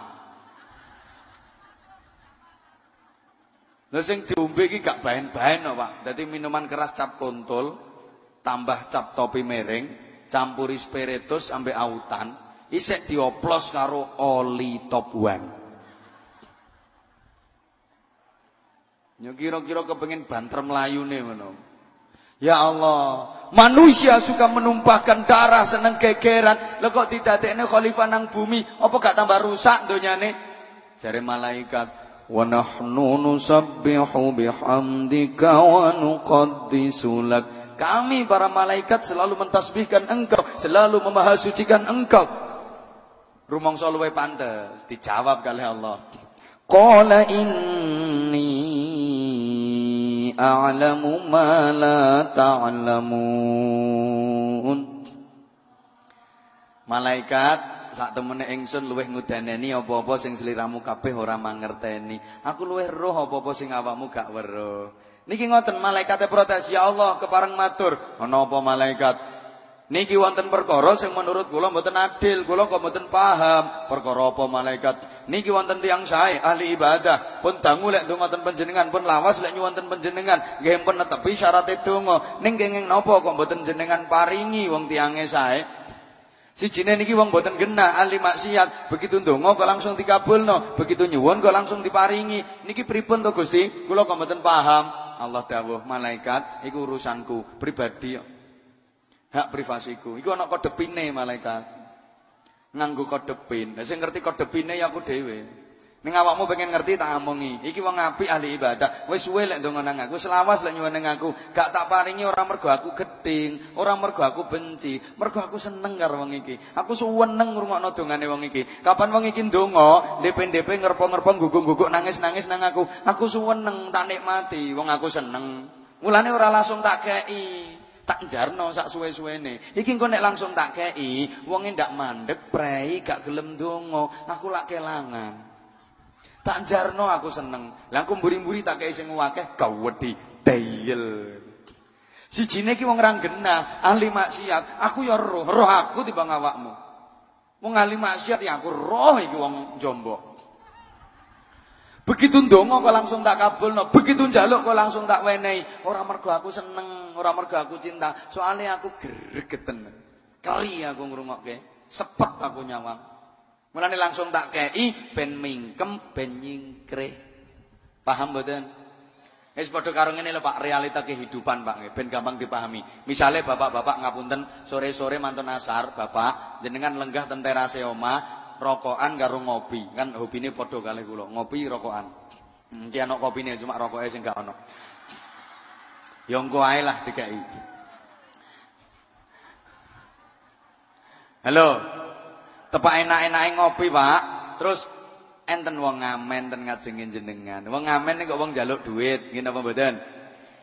Lha sing diombe iki gak bahan-bahan kok, Pak. Dadi minuman keras cap kontol tambah cap topi mereng campuri spiritus sampai autan, isek dioplos karo oli top one. Yo kira-kira kepengin banter nih ngono. Ya Allah, manusia suka menumpahkan darah seneng gegeran. Lha kok didadekne khalifah nang bumi, apa gak tambah rusak donyane? Jare malaikat, "Wa nahnu nusabbihu bihamdika wa lak." Kami para malaikat selalu mentasbihkan engkau, selalu memahasucikan engkau. Rumong luwe pantes, dijawab kali Allah. Qala inni a'lamu ma la ta'lamun. Malaikat sak temene ingsun luweh ngudaneni apa-apa sing sliramu kabeh ora mangerteni. Aku luweh roh apa-apa sing awakmu gak weruh. Niki ngoten malaikat protes, "Ya Allah, kepareng matur." Apa malaikat? Niki wonten perkara sing menurut kula mboten adil, kula kok mboten paham. Perkara apa malaikat? Niki wonten tiyang sae ahli ibadah, pun dangu lek donga ten panjenengan, pun lawas lek nyuwun panjenengan, nggih pun netepi syarat donga. Ning kenging napa kok mboten jenengan paringi wong tiyange sae? Sijine niki wong mboten genah ahli maksiat, begitu ndonga kok langsung dikabulno, begitu nyuwun kok langsung diparingi. Niki pripun to Gusti? Kula kok mboten paham. Allah dawuh malaikat iku urusanku pribadi hak privasiku. Iku ana kodepine malaikat. Nganggo kodepin. Lah sing ngerti kodepine ya aku dhewe. Ning awakmu pengen ngerti tak ngomongi. Iki wong apik ahli ibadah. Wis suwe lek ndonga nang aku, selawas lek nyuwun nang aku. Gak tak paringi ora mergo aku geding, ora mergo aku benci, mergo aku seneng karo wong iki. Aku suweneng ngrungokno dongane wong iki. Kapan wong iki ndonga, DP-DP ngerpo-ngerpo guguk-guguk nangis-nangis nang aku. Aku suweneng tak nikmati, wong aku seneng. Mulane ora langsung tak kei tak jarno sak suwe-suwene. Iki engko nek langsung tak kei, wonge ndak mandek, prei, gak gelem donga, aku lak kelangan. Tak jarno aku seneng. Lah aku mburi-mburi tak kei sing akeh gawedi deyel. Sijine iki wong ra genah, ahli maksiat. Aku ya roh, roh aku timbang awakmu. Wong ahli maksiat ya aku roh iki wong jombok. Begitu ndonga kok langsung tak kabulno, begitu njaluk kok langsung tak wenehi. Ora mergo aku seneng, ora mergo aku cinta, soalnya aku gregeten. Keri aku ngrungokke, sepet aku nyawang. Mulane langsung tak kei ben mingkem ben nyingkre. Paham mboten? Wis padha karo ngene lho Pak, realita kehidupan Pak, ben gampang dipahami. Misale bapak-bapak ngapunten sore-sore mantun asar, Bapak jenengan lenggah ten terase omah, rokokan karo ngopi. Kan hobine padha kalih kula, ngopi rokokan. Hmm, iki ana kopine cuma rokoke sing gak ana. Ya engko ae lah dikai. Halo. Tepak enak-enake ngopi, Pak. Terus enten wong ngamen ten ngajenge jenengan. Wong ngamen kok wong njaluk duit, ngene apa mboten?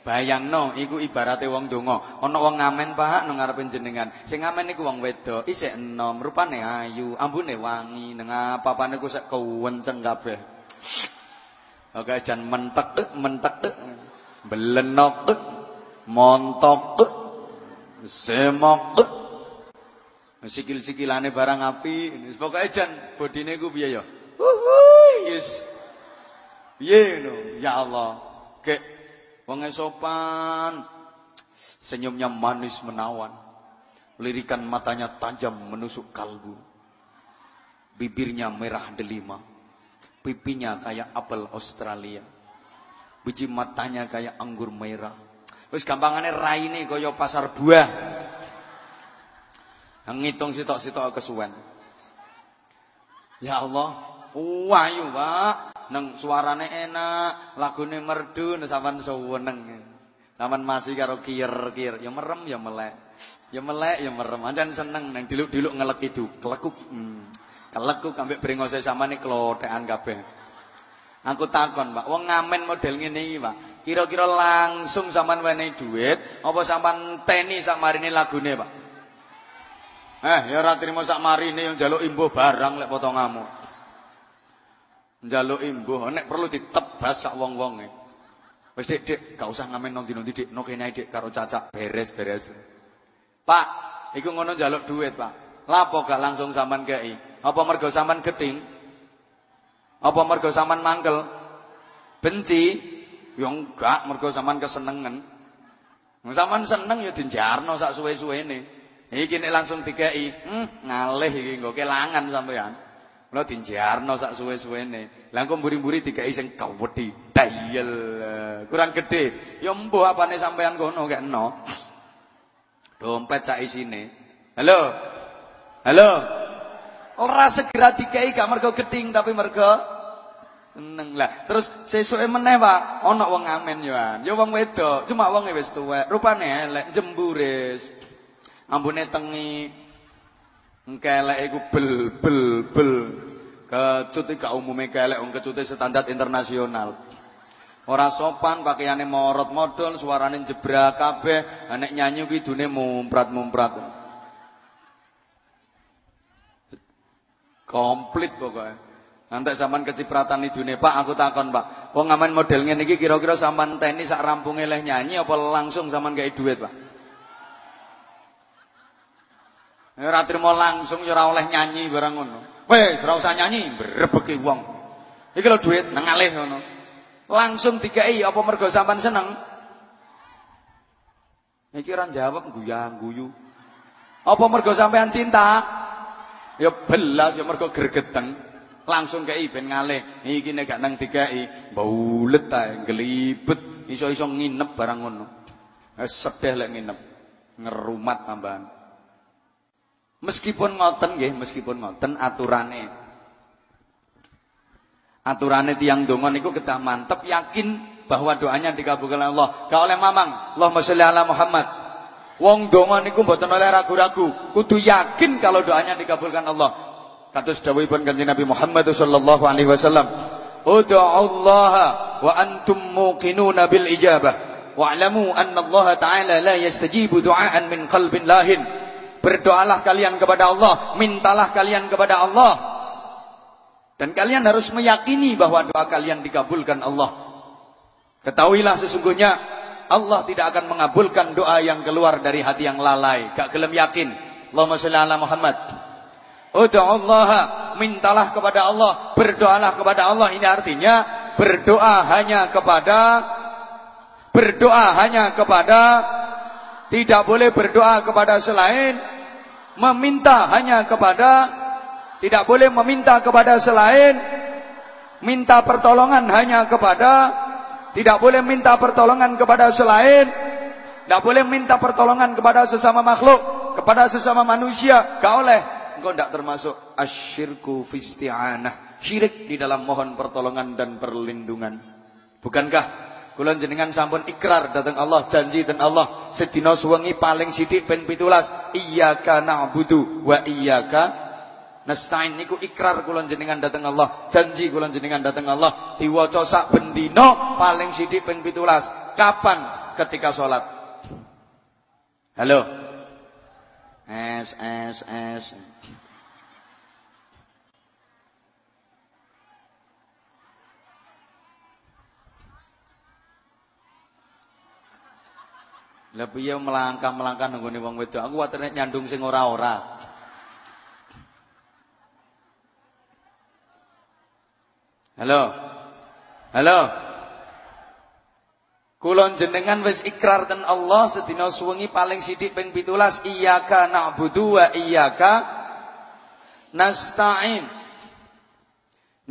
Bayangno iku ibarate wong donga. Ana wong ngamen Pak nang ngarepe jenengan. Sing ngamen iku wong wedok, isih enom, rupane ayu, ambune wangi, nang apa-apane ku sek kewenceng kabeh. Oke jan mentek mentek belenok montok semok sikil-sikilane barang api. Pokoke jan bodine ku piye ya? Yes piye no ya Allah. Kek Wong sopan, senyumnya manis menawan, lirikan matanya tajam menusuk kalbu, bibirnya merah delima, pipinya kayak apel Australia, biji matanya kayak anggur merah. Wis gampangane raine kaya pasar buah. Ngitung sitok-sitok kesuwen. Ya Allah, wayu, Pak neng suarane enak, lagune merdu sampean seneng. Sampean masih karo kier-kier, ya merem ya melek. Ya melek ya merem. Ancen seneng neng diluk-diluk ngelek itu, kelekuk. Hmm. Kelekuk ambek brengose samane klothekan kabeh. Aku takon, Pak, wong ngamen model ngene iki, Pak. Kira-kira langsung sampean wenehi duit apa sampean teni sak marine lagune, Pak? Eh, ya ora trimo sak marine yang njaluk imbuh barang lek potonganmu. Njaluk imbuh nek perlu ditebas sak wong-wonge. Wis Dik, Dik, gak usah ngamen nang dino Dik, no kene Dik karo cacak beres-beres. Pak, iku ngono njaluk duit, Pak. Lapo gak langsung sampean kei? Apa mergo sampean geding? Apa mergo sampean mangkel? Benci? Ya enggak, mergo sampean kesenengan. Sampean seneng ya dinjarno sak suwe-suwene. Iki nek langsung dikei, hmm, ngalih iki nggo kelangan sampean. Mula dinjarno sak suwe-suwene. Lah engko mburi-mburi dikai sing kawedi, dayel. Kurang gede. Ya mbuh apane sampean kono kekno. Dompet sak isine. Halo. Halo. Ora segera dikai gak mergo geding tapi mergo seneng lah. Terus sesuke meneh, Pak, ana wong ngamen yoan. Ya wong wedok, cuma wong wis tuwek. Rupane elek jemburis. Ambune tengi, Kelek iku bel bel bel. Kecut iki gak umume kelek wong kecute standar internasional. Ora sopan pakaiane morot modal, suarane jebrak kabeh, nek nyanyi kuwi dune mumprat-mumprat. Komplit pokoknya. Nanti zaman kecipratan idune Pak, aku takon Pak. Wong ngamen model ngene kira-kira sampean teni sak rampunge leh nyanyi apa langsung sampean gawe duit Pak? Ora trimo langsung ya ora oleh nyanyi barang ngono. Wes, ora usah nyanyi, mbrebeki wong. Iki lho duit nang alih ngono. Langsung dikai apa mergo sampean seneng? Iki ora jawab guyang guyu. Apa mergo sampean cinta? Ya belas ya mergo gregeten langsung kei ben ngalih. Iki nek gak nang dikai, baulet ta gelibet, iso-iso nginep barang ngono. Wis sedih lek nginep. Ngerumat tambahan. Meskipun ngoten nggih, meskipun ngoten aturane. Aturane tiang donga niku kedah mantep yakin bahwa doanya dikabulkan Allah. Gak oleh mamang, Allahumma sholli ala Muhammad. Wong donga niku mboten oleh ragu-ragu, kudu yakin kalau doanya dikabulkan Allah. Kados dawuhipun Kanjeng Nabi Muhammad sallallahu alaihi wasallam, "Ud'u Allah wa antum muqinuna bil ijabah, wa'lamu anna Allah ta'ala la yastajibu du'aan min qalbin lahin." Berdoalah kalian kepada Allah, mintalah kalian kepada Allah. Dan kalian harus meyakini bahwa doa kalian dikabulkan Allah. Ketahuilah sesungguhnya Allah tidak akan mengabulkan doa yang keluar dari hati yang lalai, gak gelem yakin. Allahumma shalli ala Muhammad. Allah, mintalah kepada Allah, berdoalah kepada Allah. Ini artinya berdoa hanya kepada berdoa hanya kepada tidak boleh berdoa kepada selain meminta hanya kepada tidak boleh meminta kepada selain minta pertolongan hanya kepada tidak boleh minta pertolongan kepada selain tidak boleh minta pertolongan kepada sesama makhluk kepada sesama manusia gak oleh engkau tidak termasuk asyirku fisti'anah. Syirik di dalam mohon pertolongan dan perlindungan. Bukankah kula jenengan sampun ikrar datang Allah, janji dan Allah sedina suwengi paling sithik ben 17 iyyaka na'budu wa iyyaka nasta'in niku ikrar kula jenengan datang Allah, janji kula jenengan datang Allah diwaca sak paling sithik ping 17. Kapan? Ketika salat. Halo. S S S Lah piye melangkah-melangkah nggone wong wedok. Aku kuwatir nyandung sing ora-ora. Halo. Halo. Kulon jenengan wis ikrar ten Allah sedina suwengi paling sithik ping 17 iyyaka na'budu wa iyyaka nasta'in.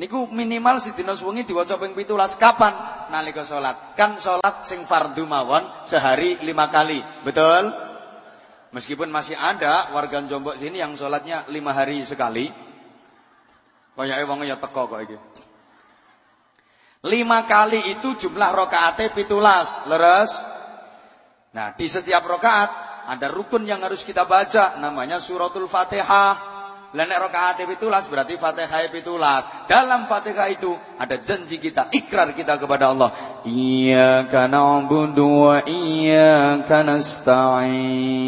Niku minimal sidina suwengi diwaca ping 17 kapan? Nalika salat. Kan salat sing fardu mawon sehari lima kali. Betul? Meskipun masih ada warga Jombok sini yang salatnya lima hari sekali. Kayake wong ya teko kok iki. Lima kali itu jumlah rakaatnya pitulas, leres. Nah, di setiap rakaat ada rukun yang harus kita baca, namanya suratul Fatihah. Lah nek rakaat pitulas berarti Fatihah pitulas. Dalam Fatihah itu ada janji kita, ikrar kita kepada Allah. Iyyaka na'budu wa iyyaka nasta'in.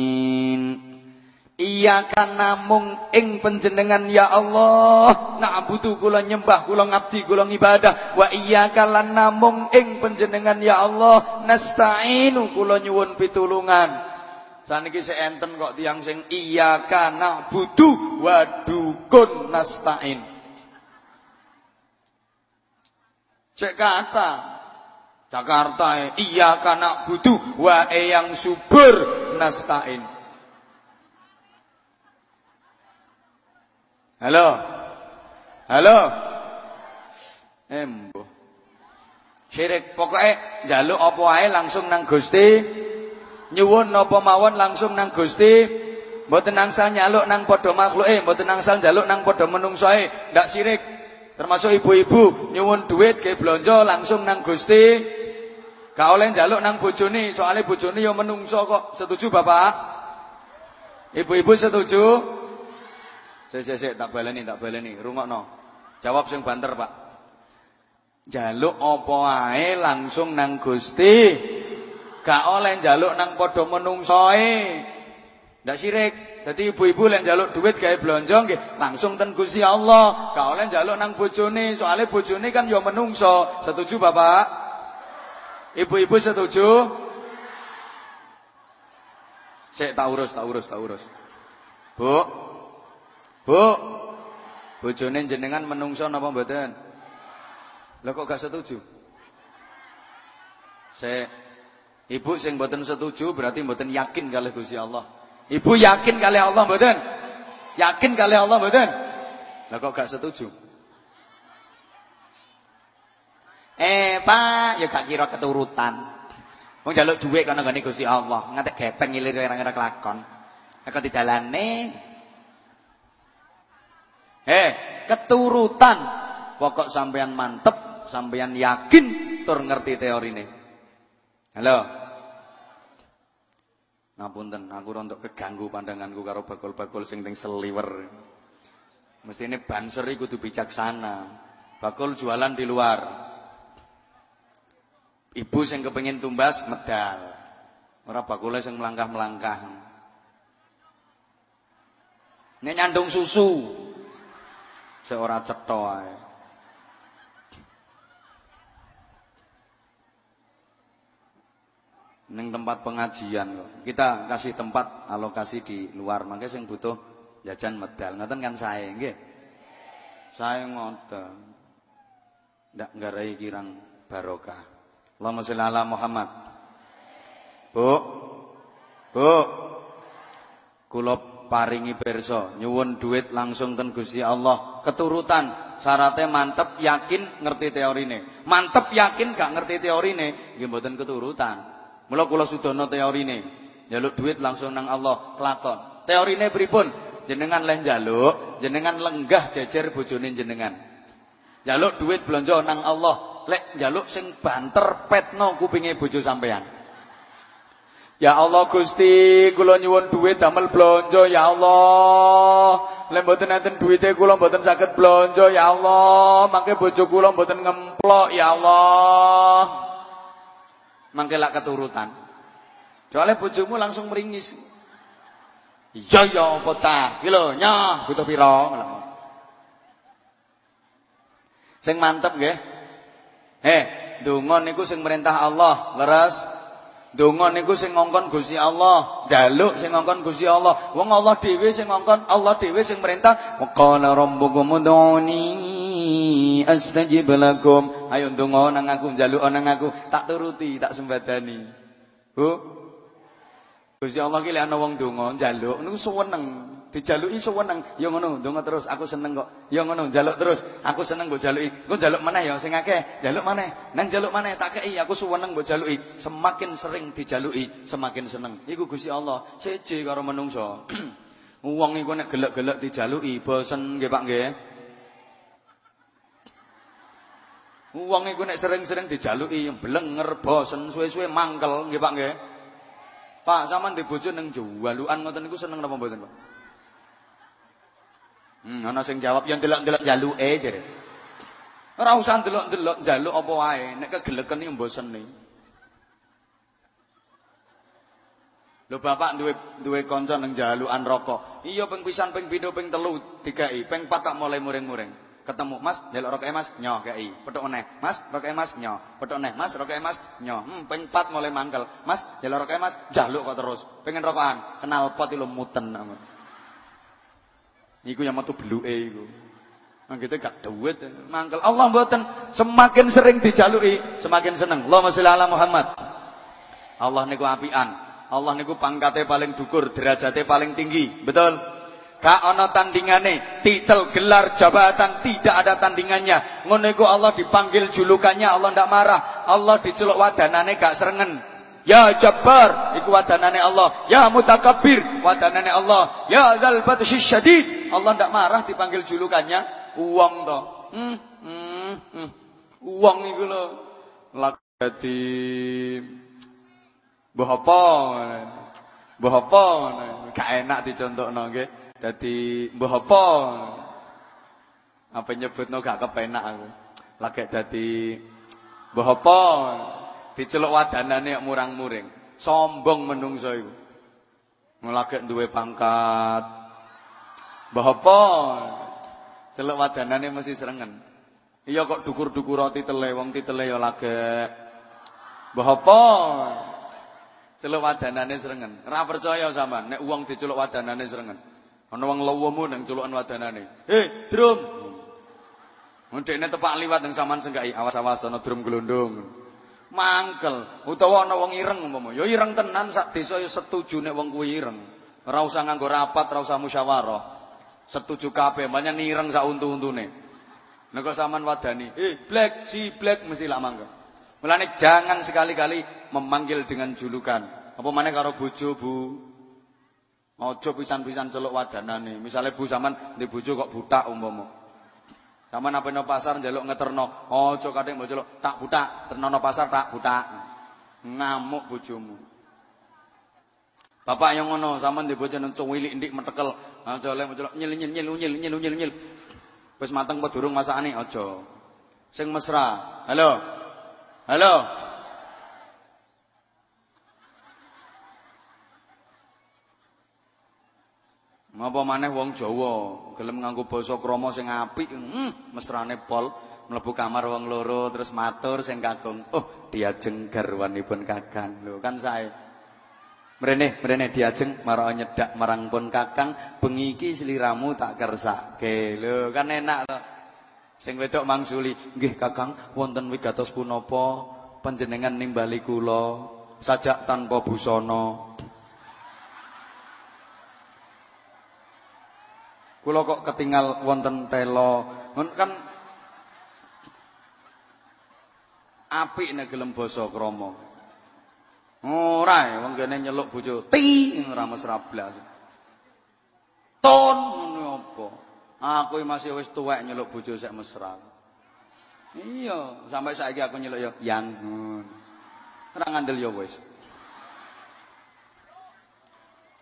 Iyyaka namung ing panjenengan ya Allah, na'budu kula nyembah, kula ngabdi, kula ngibadah. Wa iyyaka lan namung ing panjenengan ya Allah, nasta'inu kula nyuwun pitulungan. Saniki enten kok tiang sing iya kana butuh wadukun nastain. Cek kata Jakarta iya kana butuh wa yang subur nastain. Halo. Halo. Embo. Syirik pokoknya jaluk apa langsung nang Gusti nyuwun napa mawon langsung nang Gusti. Mboten nangsal nyaluk nang padha makhluke mboten nangsal njaluk nang padha menungsoe ndak sirik. Termasuk ibu-ibu nyuwun duit ge blonjo langsung nang Gusti. Gak oleh njaluk nang bojone soalnya bojone ya menungso kok. Setuju Bapak? Ibu-ibu setuju? Sik sik sik tak baleni tak baleni. Rungokno. Jawab sing banter Pak. Jaluk apa ae langsung nang Gusti Gak oleh njaluk nang padha menungsoe. Ndak sirik. Dadi ibu-ibu lek njaluk duit gawe blonjo nggih langsung ten Gusti Allah. Gak oleh njaluk nang bojone, soalnya bojone kan ya menungso. Setuju Bapak? Ibu-ibu setuju? Sik tak urus, tak urus, tak urus. Bu. Bu. Bojone jenengan menungso napa mboten? Lah kok gak setuju? Saya Ibu sing mboten setuju berarti mboten yakin kali Gusti Allah. Ibu yakin kali Allah mboten? Yakin kali Allah mboten? Lah kok gak setuju? Eh, Pak, ya gak kira keturutan. Wong njaluk dhuwit kana gane Gusti Allah, ngantek gepeng ngilir ora-ora kelakon. Nek didalane Eh, keturutan. Pokok sampean mantep, sampean yakin tur ngerti teorine. Halo. Ngapunten, aku rontok keganggu pandanganku karo bakul-bakul sing ning seliwer. Mestine banser kudu bijaksana. Bakul jualan di luar. Ibu sing kepengin tumbas medal. Ora bakule sing melangkah-melangkah. Nek nyandung susu, seorang cetha ae. Neng tempat pengajian kok. Kita kasih tempat alokasi di luar, makanya sing butuh jajan medal. Ngoten kan saya nggih. Saya ngoten. Ndak nggarai kirang barokah. Allahumma sholli ala Muhammad. Bu. Bu. Kula paringi pirsa nyuwun duit langsung ten Gusti Allah keturutan syaratnya mantep yakin ngerti teorine mantep yakin gak ngerti teorine nggih mboten keturutan mula kula sudono teorine njaluk duit langsung nang Allah kelakon teorine pripun jenengan leh njaluk jenengan lenggah jejer bojone jenengan njaluk duit belanja nang Allah lek njaluk sing banter petno kupinge bojo sampean Ya Allah Gusti, kula nyuwun duit damel blonjo ya Allah. Lek mboten enten duwite kula mboten saged blonjo ya Allah. Mangke bojo kula mboten ngemplok ya Allah. Mangke lak keturutan. Soale bojomu langsung meringis. Iya ya bocah. Iki nyoh butuh pira? Sing mantep nggih. Eh, donga niku sing merintah Allah, leres? Donga niku sing ngongkon Gusti Allah, jaluk sing ngongkon Gusti Allah. Wong Allah dhewe sing ngongkon, Allah dhewe sing merintah. Qala rabbukum astajib lakum. Ayo ndonga nang aku, njaluk nang aku, tak turuti, tak sembadani. Bu. Gusti Allah ki lek ana wong donga njaluk niku suweneng. Dijaluki seneng, ya ngono, ndonga terus aku seneng kok. Ya ngono, njaluk terus, aku seneng mbok jaluki. Engko njaluk maneh ya sing akeh, njaluk maneh. Nang njaluk maneh tak kei, aku seneng mbok jaluki. Semakin sering dijaluki, semakin seneng. Iku Gusti Allah, seje karo menungso. Wong iku nek gelek-gelek dijaluki, bosen nggih Pak nggih. Wong iku nek sering-sering dijaluki, blenger, bosen, suwe-suwe mangkel nggih Pak nggih. Pak, sampean di bojo ning jawalukan ngoten niku seneng napa mboten, Pak? Hmm, ana sing jawab yang delok-delok jaluke jare. Ora usah delok-delok njaluk apa wae, nek kegeleken iki mboseni. Lho bapak duwe duwe kanca nang jalukan rokok. Iya ping pisan, ping pindho, ping telu dikai, ping mulai muring-muring. Ketemu, Mas, njaluk rokoke Mas, nyoh. Petuk meneh. Mas, rokoke Mas, nyoh. Petuk meneh. Mas, rokoke Mas, nyoh. Hmm, ping pat mulai mangkel. Mas, njaluk rokoke Mas, jaluk kok terus. Pengen rokokan, kenal pot lu muten. Iku yang metu beluke iku. Anggite gak duit, mangkel. Allah mboten semakin sering dijaluki, semakin seneng. Allahumma sholli ala Muhammad. Allah niku apian. Allah niku pangkate paling dukur, derajate paling tinggi. Betul? Gak ana tandingane, titel, gelar, jabatan tidak ada tandingannya. Ngono Allah dipanggil julukannya, Allah ndak marah. Allah diceluk wadanane gak serengen. Ya Jabbar iku wadanane Allah. Ya Mutakabbir wadanane Allah. Ya Dzal Batsyis Syadid. Allah ndak marah dipanggil julukannya uang to. Hmm, hmm, hmm. Uang iku lho. Lak dadi Mbah apa? Mbah apa? Gak enak dicontohno nggih. Dadi mbah apa? Apa nyebutno gak kepenak aku. Lagi dadi mbah apa? diceluk wadanane murang-muring. Sombong menungso iku. Ngelagek duwe pangkat. Mbah apa? Celuk wadanane mesti serengen. Iya kok dukur-dukur roti titele wong titele ya lagek. Mbah apa? Celuk wadanane serengen. Ora percaya sampean nek wong diceluk wadanane serengen. Ana wong lawemu nang culukan wadanane. "Hei, drum." Ndekne tepak liwat nang sampean sengkai awas-awas ana drum glondong. Mangkel, utawa ana wong ireng umpama. Ya ireng tenan sak desa ya setuju nek wong kuwi ireng. Ora usah nganggo rapat, ora usah musyawarah. Setuju kabeh, banyak ireng sak untu-untune. Nek kok sampean wadani, "Eh, black, si black mesti lak mangkel." Mulane jangan sekali-kali memanggil dengan julukan. Apa mana karo bojo, Bu? Ojo pisan-pisan celuk wadanane. Misale Bu sampean ndek bojo kok butak umpama. Sampeyan apa no pasar njaluk ngeterno, ojo kadek mbok celuk tak butak, ternono pasar tak butak. Ngamuk bojomu. Bapak yang ngono, sampean ndek bojo nang cuwilik ndik metekel. Aja oleh celuk nyil nyil nyil nyil nyil nyil nyil. Wis mateng apa durung masakane aja. Sing mesra. Halo. Halo. Ngapa maneh wong Jawa gelem nganggo basa krama sing apik, hmm, mesrane pol mlebu kamar wong loro terus matur sing kakung. Oh, diajeng garwanipun Kakang. Lho, kan sae. Mrene, mrene diajeng marang nyedak marang pun Kakang, bengi iki sliramu tak kersake. Lho, kan enak to. Sing wedok mangsuli, nggih Kakang, wonten wigatos punapa panjenengan nimbali kula sajak tanpa busana. Kula kok ketinggal wonten telo. Kan apik nek gelem basa krama. Ora ya wong kene nyeluk bojo ti ora mesra. Ton ngono apa? Aku masih wis tuwek nyeluk bojo sek mesra. Iya, sampai saiki aku nyeluk ya yang. Ora ngandel ya wis.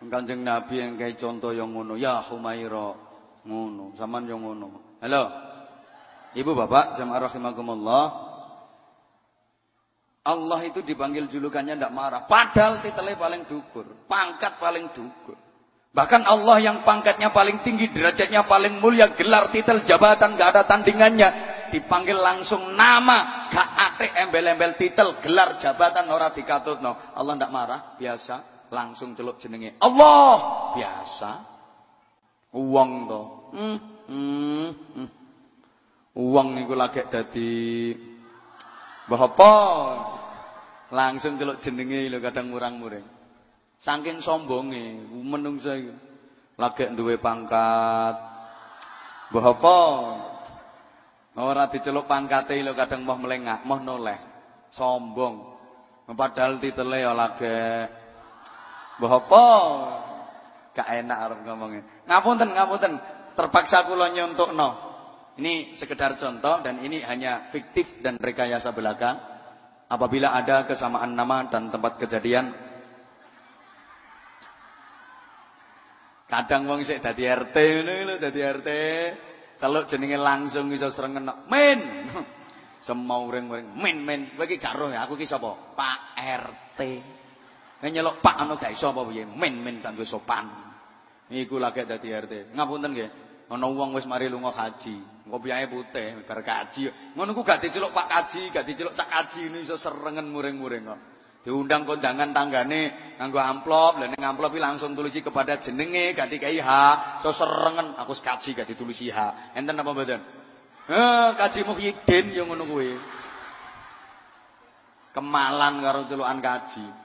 Kanjeng Nabi yang kayak contoh yang ngono, ya Humaira. Ngono, zaman yo ngono. Halo. Ibu bapak, jamaah rahimakumullah. Allah itu dipanggil julukannya tidak marah. Padahal titelnya paling dukur. Pangkat paling dukur. Bahkan Allah yang pangkatnya paling tinggi, derajatnya paling mulia, gelar titel jabatan gak ada tandingannya. Dipanggil langsung nama, gak ate embel-embel titel, gelar jabatan ora dikatutno. Allah tidak marah, biasa. Langsung celuk jenenge. Allah, biasa. Uang to. Hmm, hmm, hmm. Uang niku lagi dadi apa? Langsung celuk jenenge lho kadang murang-muring. Saking sombonge menungsa iki. Lagi duwe pangkat. Mbah apa? Ora diceluk pangkate lho kadang mau melengak, mau noleh. Sombong. Padahal titele ya lagi Mbah apa? Gak enak arep ngomongnya. Ngapunten, ngapunten. Terpaksa kula no. Ini sekedar contoh dan ini hanya fiktif dan rekayasa belaka. Apabila ada kesamaan nama dan tempat kejadian Kadang wong sik dadi RT ngono lho, dadi RT. Celuk jenenge langsung iso srengen. Men. Semau ring-ring. Men, men. Kowe iki gak roh ya, aku ki sapa? Pak RT. Nek nyeluk Pak anu gak iso apa piye? Men-men kanggo sopan. Iku lagi dadi RT. Ngapunten nggih. Ana wong wis mari lunga haji. Engko piyae putih bar kaji. Ngono ku gak diceluk Pak Kaji, gak diceluk Cak Kaji ini iso serengen muring-muring kok. Diundang kondangan tanggane nganggo amplop, lha ning amplop langsung tulisi kepada jenenge, gak dikai H, so serengen aku kaji gak ditulisi H. Enten apa mboten? Eh, kaji Muhyiddin yo ngono kuwi. Kemalan karo celukan kaji.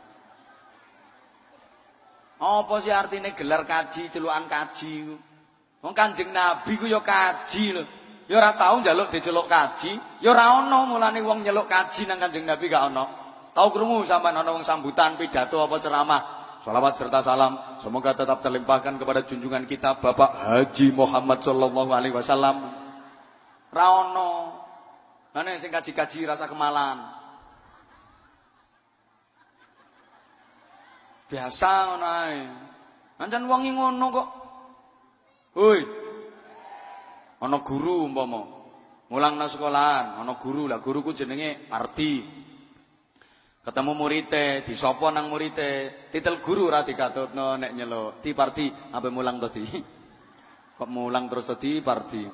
Apa sih artinya gelar kaji, celukan kaji Wong Kanjeng Nabi ku ya kaji lho. Ya ora tau njaluk diceluk kaji, ya ora ana mulane wong nyeluk kaji nang Kanjeng Nabi gak ana. Tau krungu sampean ana wong sambutan pidato apa ceramah. Salawat serta salam semoga tetap terlimpahkan kepada junjungan kita Bapak Haji Muhammad sallallahu alaihi wasallam. Ra ono. Lah sing kaji-kaji rasa kemalan. Biasa ngono ae. Ancen wong ngono kok. Hoi. Ana guru umpama. Mulang nang sekolahan, ana guru lah guruku jenenge Parti. Ketemu murite, disopo nang murite, titel guru ora dikatutno nek nyeluk. Di Parti, ape mulang to di? Kok mulang terus to di Parti.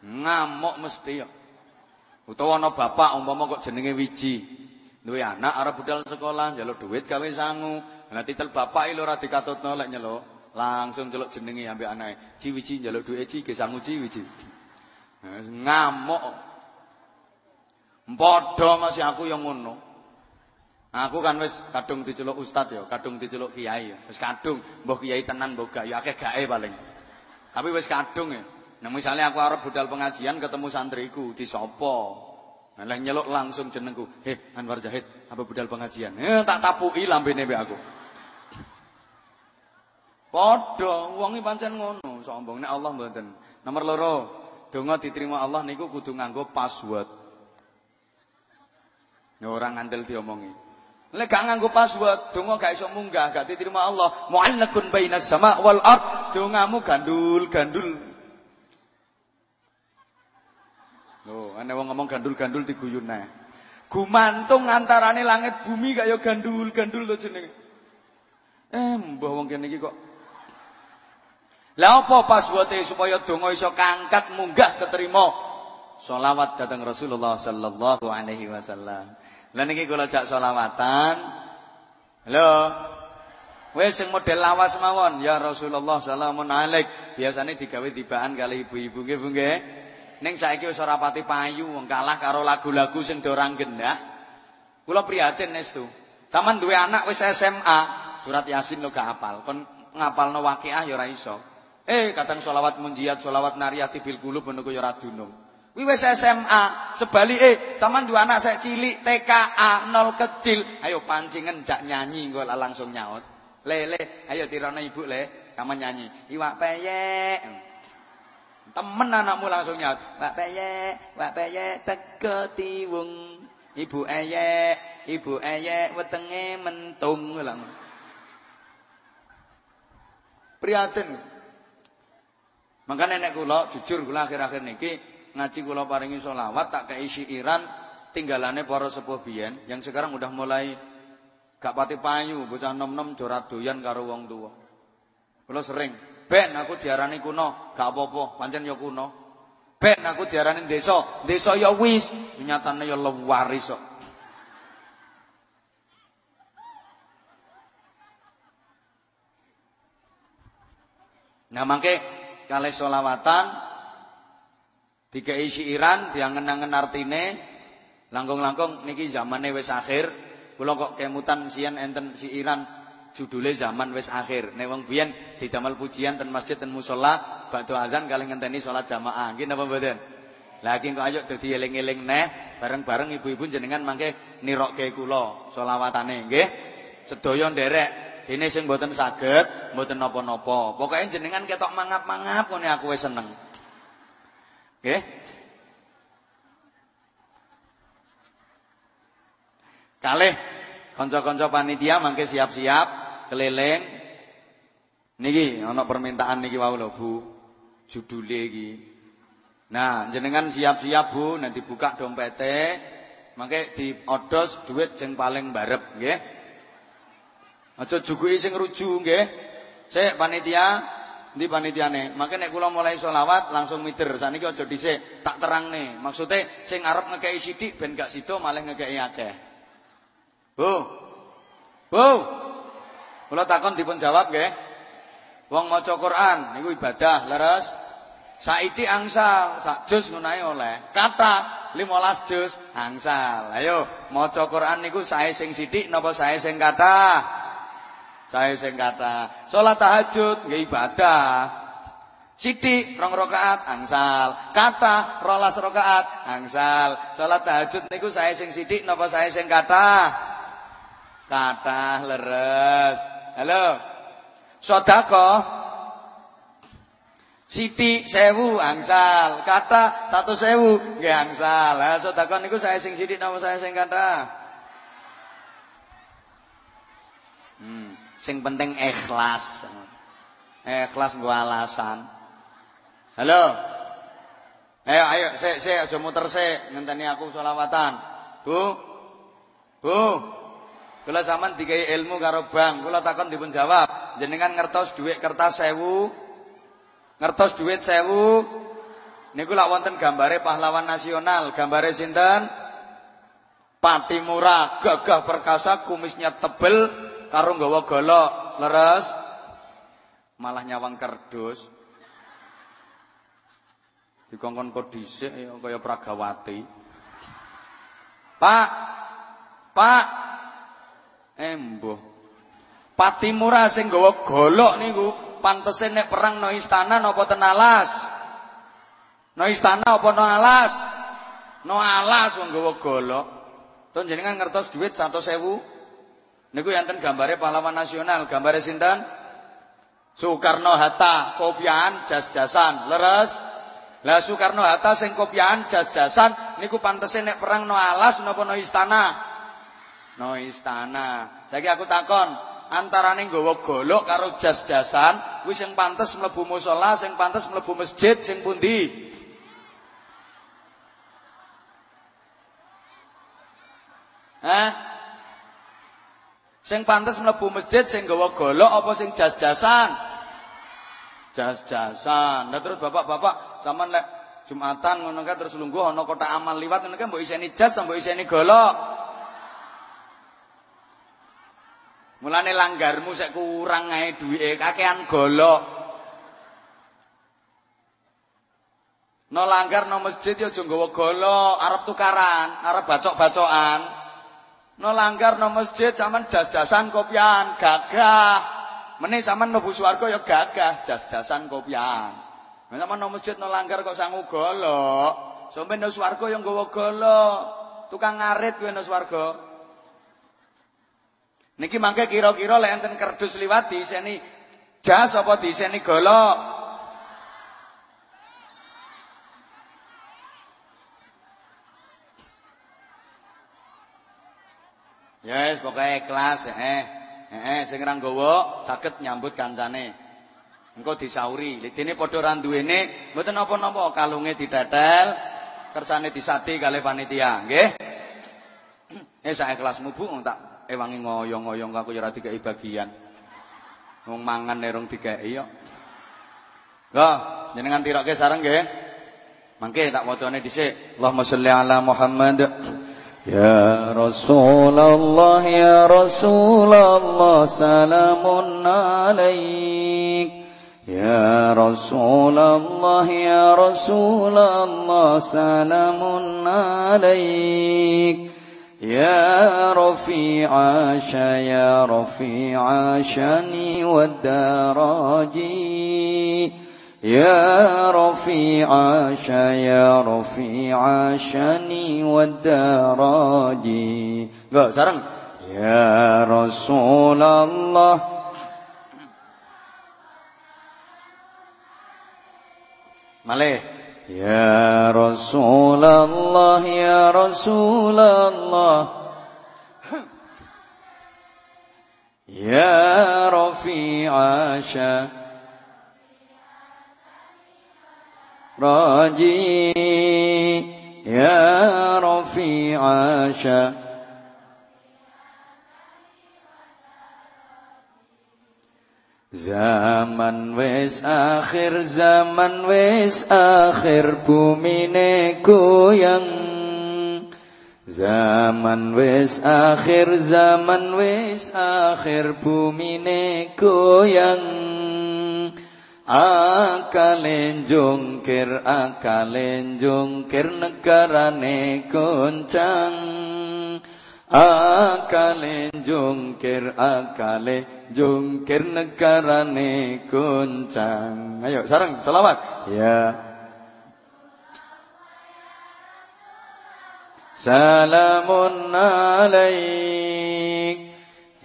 Ngamuk mesti ya. Utawa ana bapak umpama kok jenenge Wiji. Duwe anak arep budal sekolah, njaluk duit gawe sangu. Nah titel bapak iki ora dikatutno lek nyeluk. Langsung celuk jenenge ambek anake. Ciwiji njaluk duwe ci ge sangu ciwiji. Ngamuk. Padha masih aku yang ngono. Aku kan wis kadung diceluk ustad ya, kadung diceluk kiai ya. Wis kadung, mbah kiai tenan mbah gak ya akeh gae paling. Tapi wis kadung ya. Nah misalnya aku arep budal pengajian ketemu santriku disopo. Nah nyeluk langsung jenengku. "Heh, Anwar Zahid, apa budal pengajian?" Eh tak tapuki lambene mbek aku. Padha, wong pancen ngono, sombong nek Allah mboten. Nomor loro, donga diterima Allah niku kudu nganggo password. Nek ora ngandel diomongi. Lek gak nganggo password, donga gak iso munggah, gak diterima Allah. Mu'allakun bainas sama wal ard. Dongamu gandul-gandul. Loh, ana wong ngomong gandul-gandul diguyun nah. Gumantung antarane langit bumi kaya gandul-gandul to jenenge. Eh, mbah wong kene iki kok Lah apa passworde supaya donga iso kangkat munggah keterima? Sholawat datang Rasulullah sallallahu alaihi wasallam. Lah niki kula jak selawatan. Halo. Wes sing model lawas mawon ya Rasulullah salamun alaik. Biasane digawe tibaan kali ibu-ibu nggih Bu nggih. Ning saiki wis ora pati payu wong kalah karo lagu-lagu sing do orang gendah. Kula prihatin nestu. Saman duwe anak wis SMA, surat Yasin lo gak hafal. Kon ngapalno waqiah ya ora iso. Eh kadang selawat munjiat, selawat nariyati bil qulub menunggu ya ora dunung. Kuwi wis SMA, sebalike sampean dua anak saya cilik TKA nol kecil. Ayo pancingen jak nyanyi engko langsung nyaut. Lele, ayo tirana ibu le, kamu nyanyi. Iwak peyek. Temen anakmu langsung nyaut. Wak peyek, wak peyek teko tiwung. Ibu eyek, ibu eyek wetenge mentung lang. Prihatin. Maka nenek kula jujur kula akhir-akhir niki ngaji kula paringi solawat tak kei syiiran tinggalane para sepuh biyen yang sekarang udah mulai gak pati payu bocah nom-nom jorat doyan karo wong tua. Kula sering, ben aku diarani kuno, gak apa-apa, pancen ya kuno. Ben aku diarani desa, desa ya wis, nyatane ya lewaris kok. Nah mangke kalih solawatan Dikai syairan diangen-angen artine langkung-langkung niki zamane wis akhir. Kula kok kemutan sian enten syairan judule zaman wis akhir. Nek wong biyen didamel pujian ten masjid ten musala badhe azan kali ngenteni salat jamaah. Nggih napa mboten? Lagi kok ayo dadi eling-eling neh bareng-bareng ibu-ibu jenengan mangke nirokke kula selawatane nggih. Sedaya nderek dene sing mboten saged, mboten napa-napa. Pokoke jenengan ketok mangap-mangap ngene aku wis seneng. Nggih. Kalih kanca-kanca panitia mangke siap-siap keliling. Niki ana permintaan niki wau lho, Bu. Judule iki. Nah, jenengan siap-siap Bu, nanti buka dompete, mangke diodos duit sing paling barep, nggih. Aja juguki sing ruju nggih. Sik panitia Ndi panitiane? Maka nek kula mulai selawat langsung mider. Saniki aja dhisik, tak terangne. Maksude sing arep ngekeki sithik ben gak sida malah ngekeki akeh. Bu. Bu. Kula takon dipun jawab nggih. Wong maca Quran niku ibadah, leres. Saiki angsal, sak juz ngunae oleh. Kata 15 juz angsal. Ayo maca Quran niku sae sing sithik napa sae sing kathah? Saya sing kata salat tahajud nggih ibadah. Sithik rong rakaat angsal, kata rolas rakaat angsal. Salat tahajud niku saya sing sithik napa saya sing kata? Kata leres. Halo. Sedekah Siti sewu angsal, kata satu sewu nggih angsal. Lah sedekah niku saya sing sithik napa saya sing kata? Hmm. Sing penting ikhlas. Ikhlas gua alasan. Halo. Ayo ayo sik sik aja muter sik ngenteni aku selawatan. Bu. Bu. Kula sampean dikai ilmu karo Bang, kula takon dipun jawab. Jenengan ngertos dhuwit kertas 1000? Ngertos dhuwit 1000? Niku lak wonten gambare pahlawan nasional, gambare sinten? Patimura, gagah perkasa, kumisnya tebel, karo nggawa golok leres Malah nyawang kerdus. Dikongkon kok dhisik ya kaya Pragawati. Pak. Pak. Eh, Patimura sing nggawa golok niku pantese nek perang no istana napa tenalas? No istana apa no alas? No alas wong golok. Tuh jenengan ngertos duit 100.000. Niku enten gambare pahlawan nasional, gambare sinten? Soekarno Hatta, kopian jas-jasan. Leres? Lah Soekarno Hatta sing kopian jas-jasan niku pantese nek perang no alas napa no istana? No istana. Saiki aku takon, antarane nggawa golok karo jas-jasan kuwi sing pantes mlebu musala, sing pantes mlebu masjid sing pundi? Hah? Sing pantes mlebu masjid sing nggawa golok apa sing jas-jasan? Jas-jasan. Nah terus bapak-bapak sampean lek Jumatan ngono terus lungguh ana kotak amal liwat ngono kan mbok iseni jas ta mbok iseni golok. Mulane langgarmu sek kurang ae duwike kakean golok. No langgar no masjid ya aja golok, arep tukaran, arep bacok-bacokan. No langgar no masjid jas-jasan kopian, gagah. Meneh sampean mlebu swarga ya gagah, jas-jasan kopian. Nek sampean no masjid no langgar kok sangu golok, sampean no swarga ya nggawa golok. Tukang ngarit kuwi no swarga. Niki mangke kira-kira lek enten kerdus liwat diiseni jas apa diiseni golok? Ya, yes, pokoknya ikhlas eh. Eh, sing ra nggawa saged nyambut kancane. Engko disauri. Lidine padha ra duwene, mboten napa-napa kalunge ditetel, kersane disati kali panitia, nggih. Eh sak ikhlasmu Bu tak ewangi ngoyong-ngoyong aku ya ora dikeki bagian. Wong mangan nerong dikeki yo. Go, jenengan tiroke sareng nggih. Mangke tak wacane dhisik. Allahumma sholli ala Muhammad. يا رسول الله يا رسول الله سلام عليك. يا رسول الله يا رسول الله سلام عليك. يا رفيع يا رفيع عاشني والدراجي. يا رفيع عاش يا رفيع عاشني والدراجي قال سرang يا رسول الله. ماله يا رسول الله يا رسول الله. يا رفيع عاشني راجي يا رفيع Zaman wis akhir, zaman wis akhir bumine goyang. Zaman wis akhir, zaman wis akhir bumine goyang. Akalen jungkir, akalen jungkir negarane goncang. Akale jungkir akale jungkir negarane goncang. Ayo sareng selawat. Ya. Salamun alaik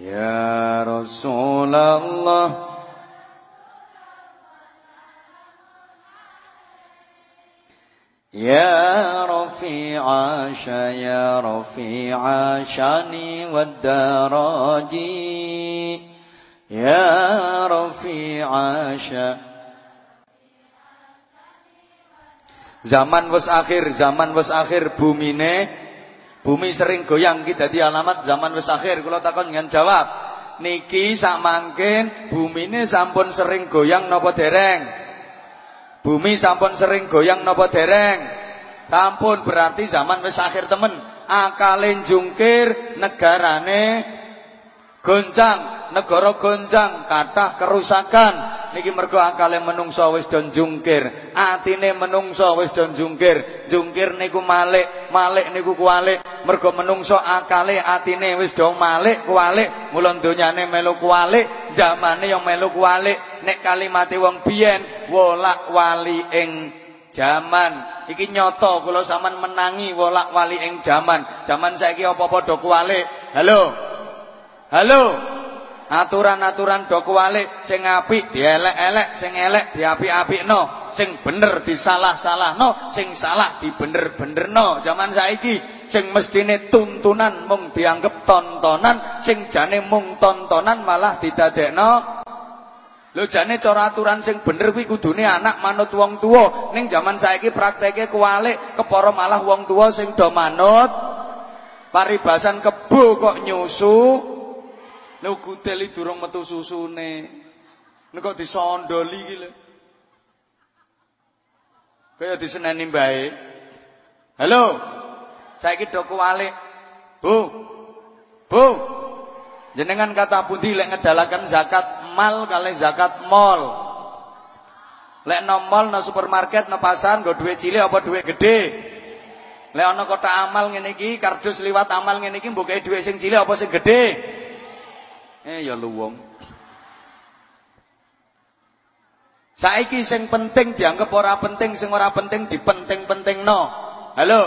ya Rasulullah. يا رفيع يا رفيع شاني والدراجي يا رفيع Zaman wis akhir, zaman wis akhir bumine bumi sering goyang kita di alamat zaman wis akhir. Kalau takon dengan jawab, niki sak mangkin bumine sampun sering goyang napa dereng? Bumi sampun sering goyang napa dereng? Sampun berarti zaman wis akhir temen. Akalin jungkir negarane goncang, negara goncang, kathah kerusakan. niki mergo akale menungso wis do jungkir atine menungso wis do jungkir jungkir niku malik malik niku kualik mergo menungso akale atine wis do malik kualik mula donyane melu kualik zamane yang melu kualik nek kalimate wong biyen wolak wali ing jaman. Iki nyoto kula sampean menangi wolak wali ing jaman. Jaman saiki apa-apa do kualik? Halo? Halo? Aturan-aturan do kuwalik sing apik dielek-elek sing elek diapik-apikno sing bener disalah-salahno sing salah dibener-benerno. Zaman saiki sing mestine tuntunan mung dianggep tontonan sing jane mung tontonan malah didadekno Lho jane cara aturan sing bener kuwi kudune anak manut wong tuwa. Ning jaman saiki prakteke kuwalik, kepara malah wong tuwa sing do manut. Paribasan kebo kok nyusu. Lho gudeli durung metu susune. Nek kok disondoli iki lho. Kaya diseneni mbae. Halo. Saiki do kuwalik. Bu. Bu. Jenengan kata pundi lek ngedalaken zakat mal kali zakat mall. Lek no mall, no supermarket, no pasar, nggo duit cilik apa duit gede? Lek ana kotak amal ngene iki, kardus liwat amal ngene iki mbok duit sing cilik apa sing gede? Eh ya luwung. Saiki sing penting dianggap ora penting, sing ora penting dipenting-pentingno. Halo.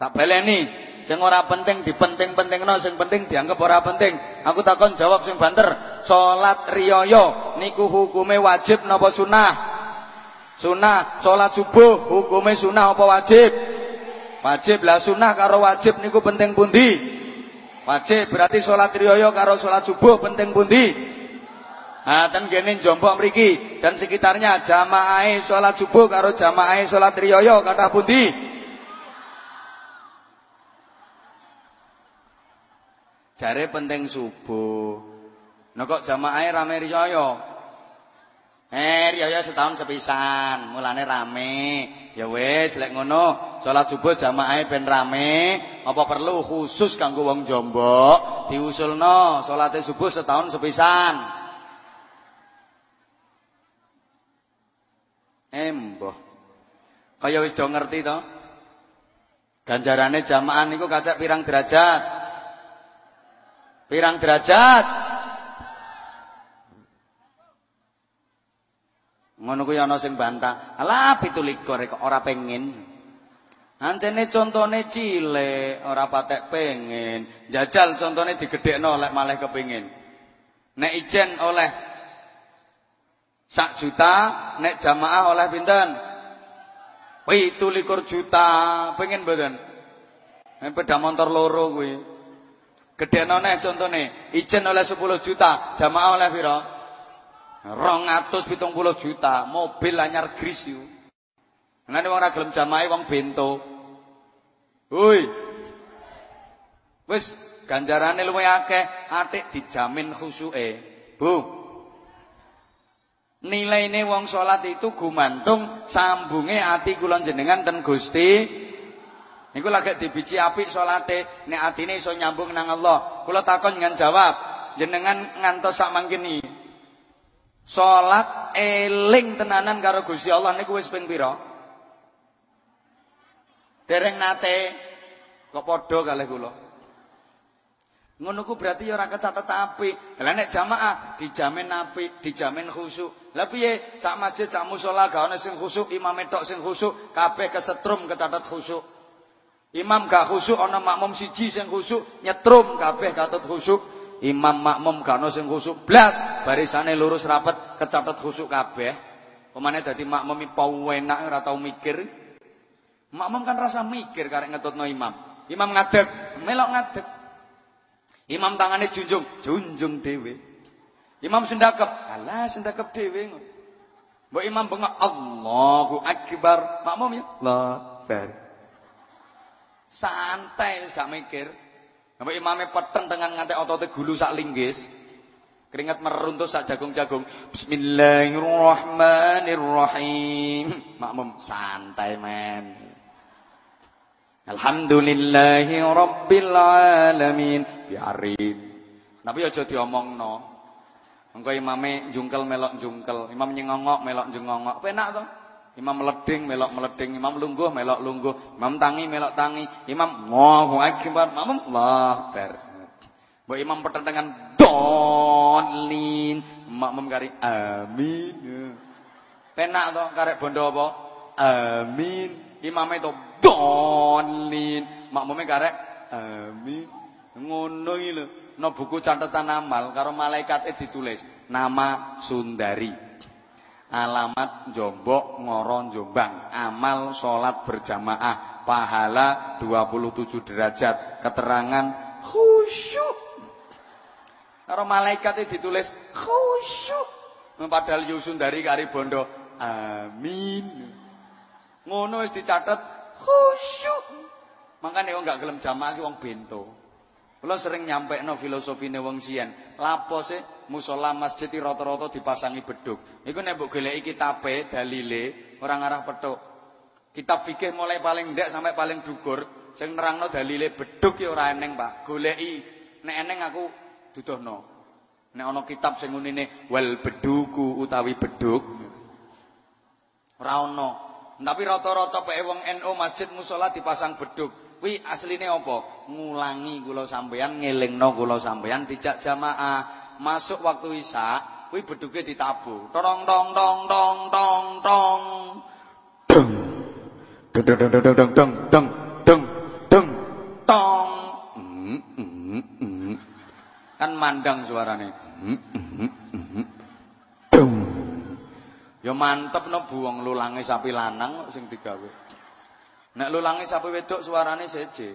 Tak baleni, sing ora penting dipenting-pentingno, sing penting dianggap ora penting. Aku takon jawab sing banter. Salat riyaya niku hukume wajib napa sunah? Sunah. Salat subuh hukume sunah apa wajib? Wajib lah sunah karo wajib niku penting pundi? Wajib berarti sholat riyoyo karo sholat subuh penting pundi? Nah, ten kene Jombok mriki dan sekitarnya jamaah sholat subuh karo jamaah sholat riyoyo kata pundi? Jare penting subuh. Nah kok jamaah rame riyoyo? Eh, ya ya setahun sepisan, mulane rame. Ya wis, lek ngono, salat subuh jamaah ben rame, apa perlu khusus kanggo wong Jombok diusulno salate subuh setahun sepisan. Emboh. Kaya wis do ngerti to? Ganjarane jamaah niku kacak pirang derajat? Pirang derajat? Ngono kuwi ana sing bantah. Alah 17 kok ora pengen. Ancene contone cilik, ora patek pengen. Jajal contone digedhekno lek malah kepengin. Nek ijen oleh sak juta, nek jamaah oleh pinten? 17 juta. Pengen mboten? Nek peda motor loro kuwi. Gedhekno nek contone, ijen oleh 10 juta, jamaah oleh pira? Rong atus pitung puluh juta mobil anyar gris yu. Nanti wong gelem jamai wong bento. Hui. Wis ganjarane luwih akeh, atik dijamin khusuke. Bu. Nilaine wong salat itu gumantung sambunge ati kula jenengan ten Gusti. Niku lagi dibiji apik salate, nek atine iso nyambung nang Allah. Kula takon ngan jawab, jenengan ngantos sak mangkene Salat eling tenanan karo Gusti Allah niku wis ping pira? Dereng nate kok padha kalih kula. Ngono ku berarti ya ora kecatet apik. Lah nek jamaah dijamin apik, dijamin khusyuk. Lah piye sak masjid sak musala gak ana sing khusyuk, imam tok sing khusyuk, kabeh kesetrum kecatet khusyuk. Imam gak khusyuk ana makmum siji sing khusyuk, nyetrum kabeh katut khusyuk imam makmum gak ono sing khusuk blas, barisane lurus rapet kecatet khusuk kabeh. Pemane dadi makmum iki enak ora tau mikir. Makmum kan rasa mikir karek ngetutno imam. Imam ngadeg, melok ngadeg. Imam tangane junjung, junjung dhewe. Imam sendakep, alah sendakep dhewe. Mbok imam bengok Allahu Akbar. Makmum ya Allah Akbar. Santai wis gak mikir. Sampai imamnya peteng dengan ngantek otote gulu sak linggis. Keringat meruntuh sak jagung-jagung. Bismillahirrahmanirrahim. Makmum santai men. Alhamdulillahi rabbil alamin. Biarin. Tapi aja diomongno. Engko imame jungkel melok jungkel, imam nyengongok melok jengongok. Penak to? Imam meleding melok meleding, imam lungguh melok lungguh, imam tangi melok tangi, imam Allahu akbar, imam Allah akbar. Mbok imam pertentangan dolin, makmum kari amin. Penak to karek bondo apa? Amin. Imame to dolin, makmume karek amin. Ngono iki lho. No buku catatan amal karo malaikat ditulis nama Sundari. Alamat Jombok Ngoro Jombang. Amal sholat berjamaah. Pahala 27 derajat. Keterangan khusyuk. Karo malaikat ditulis khusyuk. Padahal Yusundari kari bondo. Amin. Ngono wis dicatet khusyuk. Makanya wong gak gelem jamaah ki bento. Kula sering nyampe no filosofine wong sian. Sih musola masjid rata-rata dipasangi beduk. Iku nek mbok goleki kitabe dalile ora ngarah petuk. Kitab fikih mulai paling ndek sampai paling dhugur sing nerangno dalile beduk ya ora eneng, Pak. Goleki nek eneng aku dudohno. Nek ana kitab sing ngunine wal beduku utawi beduk ora. Tapi rata-rata peke wong NU masjid musola dipasang beduk. Wih aslinya apa? Ngulangi kula sampeyan, ngelingno kula sampeyan dijak jamaah. Masuk waktu Isya, wih beduke ditabuh. Tong tong tong tong tong tong. Deng. Deng deng deng deng deng deng deng deng tong. Mm. Kan mandang suaranya. Mm. mm, mm, mm. Deng. Ya mantep no buwong langis sapi lanang sing digawe. Nek lulange sapi wedok suarane seje.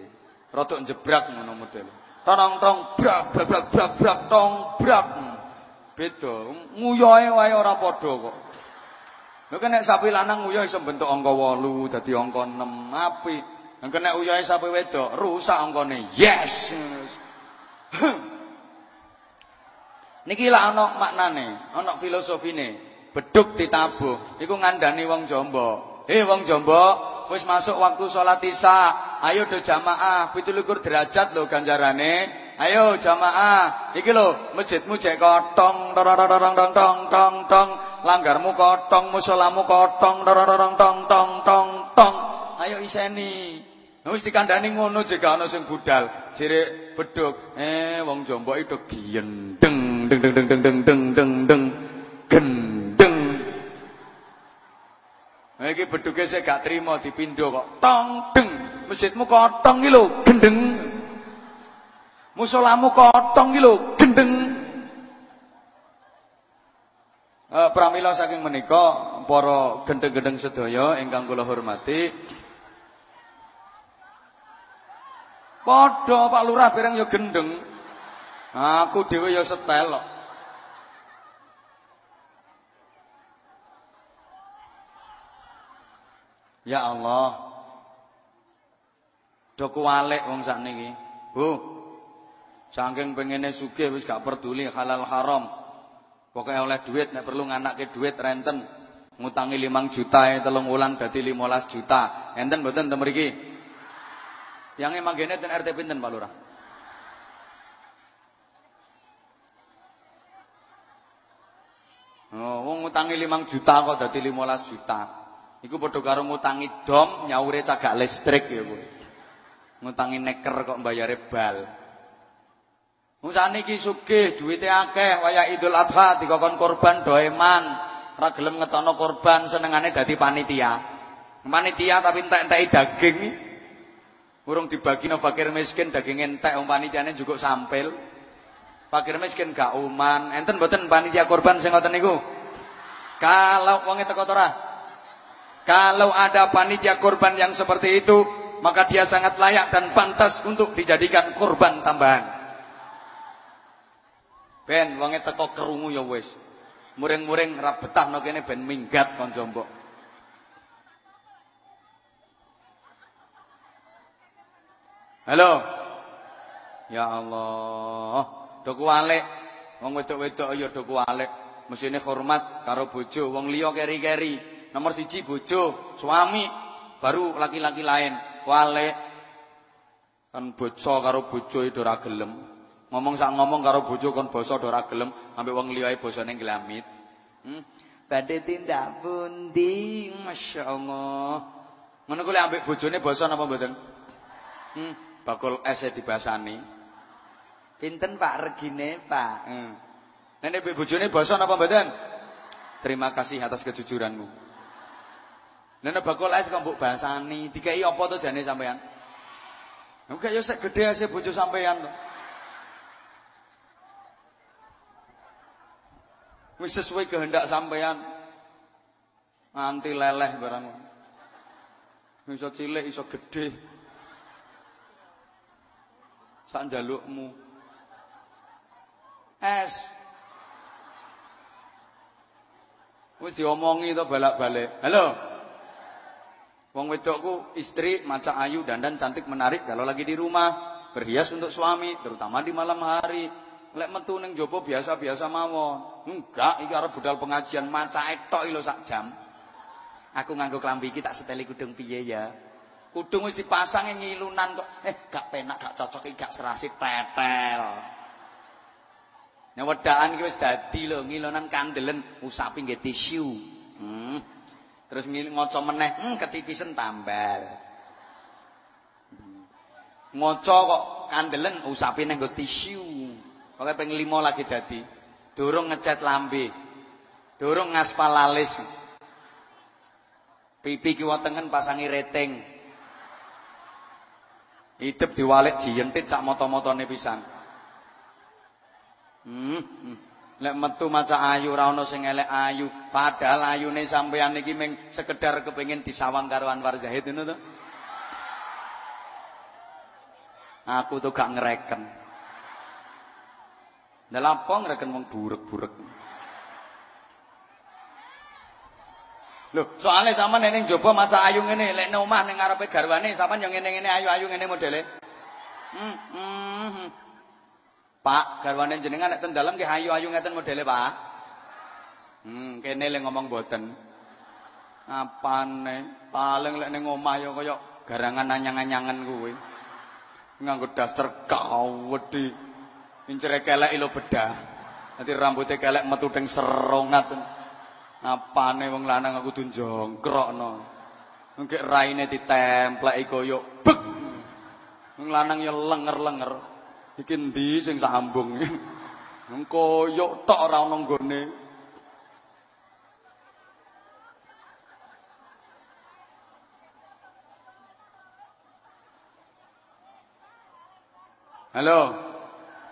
Rodok jebrak ngono modele. Tong tong brak brak brak brak brak tong brak. Beda. Nguyohe wae ora padha kok. Lha nek sapi lanang nguyoh iso bentuk angka 8 dadi angka 6 apik. Nek sapi wedok rusak angkane. Yes. Niki lah ana maknane, ana filosofine. Beduk ditabuh iku ngandani wong jombo. Hei wong jombo, wis masuk waktu sholat isya. Ayo do jamaah, 17 derajat lo ganjarane. Ayo jamaah. Iki lo masjidmu jek kotong tong tong tong tong tong tong. Langgarmu kotong, musolamu kotong tong tong tong tong tong tong. Ayo iseni. Wis dikandani ngono jika ana sing budal, jirik beduk. Eh wong jomboke itu giendeng deng deng deng deng deng deng deng. Gendeng gendeng. Iki beduke sik gak trimo kok. Tong deng masjidmu kotong iki lho, gendeng. Musolamu kotong iki lho, gendeng. Eh pramila saking menika para gendeng-gendeng sedaya ingkang kula hormati. Padha Pak Lurah bareng ya gendeng. Aku dhewe ya setel kok. Ya Allah, Do kuwalik wong sakniki. Bu. Saking pengene sugih wis gak peduli halal haram. Pokoke oleh duit nek perlu nganakke duit renten. Ngutangi 5 juta e telung wulan dadi 15 juta. Enten mboten ten mriki? Yang emang gene ten RT pinten Pak Lurah? Oh, wong ngutangi 5 juta kok dadi 15 juta. Iku padha karo ngutangi dom nyaure cagak listrik ya, Bu. ngutangi neker kok mbayare bal. Wong saniki sugih, duwite akeh, waya Idul Adha dikokon korban doeman. Ora gelem ngetono korban, senengane dadi panitia. Panitia tapi entek-enteki daging. Urung dibagi no fakir miskin daging entek wong panitiane juga sampil. Fakir miskin gak uman. Enten mboten panitia korban sing ngoten niku? Kalau wonge teko ora? Kalau ada panitia korban yang seperti itu, maka dia sangat layak dan pantas untuk dijadikan korban tambahan. Ben wonge teko kerungu ya wis. Muring-muring ra betahno kene ben minggat kanca mbok. Halo. Ya Allah. Do kuwalik. Wong wedok-wedok ya do kuwalik. Mesine hormat karo bojo, wong liya keri-keri. Nomor siji bojo, suami, baru laki-laki lain. wale kan bojo karo bojo itu ora gelem Ngomong sak ngomong karo bojo kon basa ora gelem, ambek wong liya basane glamit. Hmm. Badhe tindak pundi? Masyaallah. Ngono kuwi ambek bojone basa napa mboten? Hmm, bakul es e dibasani. Pinten Pak regine, Pak? Hmm. Nenek mbek bojone basa napa mboten? Terima kasih atas kejujuranmu. Nenek bakul es kok mbok basani, dikai apa to jane sampean? Enggak ya sek gedhe ase bojo sampean to. Wis sesuai kehendak sampean. Nganti leleh barang. Iso cilik, iso gede. Sak njalukmu. Es. Wis diomongi to balak-balik. Halo. Wong wedokku istri maca ayu dandan cantik menarik kalau lagi di rumah, berhias untuk suami, terutama di malam hari. Lek metu ning jopo biasa-biasa mawon. Enggak, iki arep budal pengajian maca etok lho sak jam. Aku nganggo klambi iki tak seteli kudung piye ya. Kudung wis dipasang ngilunan kok. Eh, gak penak, gak cocok gak serasi tetel. Nek wedaan iki wis dadi lho, ngilunan kandelen usapi nggih tisu. Terus ngoco meneh, hmm, ketipisen tambal. Ngoco kok kandelen usapi nang tisu. Pokoke ping 5 lagi dadi. Durung ngecat lambe. Durung ngaspal alis. Pipi kiwa tengen pasangi rating. Hidup diwalik jiyentit sak moto-motone pisan. Hmm, hmm. Lek metu maca ayu ora ana sing elek ayu, padahal ayune sampean iki ming sekedar kepengin disawang karo Anwar Zahid ngono to. Aku tuh gak ngereken. Lah lapo ngreken wong burek-burek. Lho, soalnya sama neneng jopo maca ayu ngene, lek nang omah ning ngarepe garwane sampean yo ngene-ngene ayu-ayu ngene modele. Hmm, hmm, hmm. Pak, garwane jenengan nek ten dalem nggih ayu-ayu ngeten modele, Pak. Hmm, kene le ngomong boten. Apane? Paling lek ning omah yo kaya garangan anyang-anyangan kuwi. Nganggo daster kawedi. Incere kelek ilo bedah. Nanti rambutnya kelek metu teng serongat. Apane wong lanang aku tuh jongkrokno. Engke raine ditempleki koyo bek. Wong lanang ya lenger-lenger. Iki ndi sing sambung. Wong koyo tok ora ana nggone. Halo.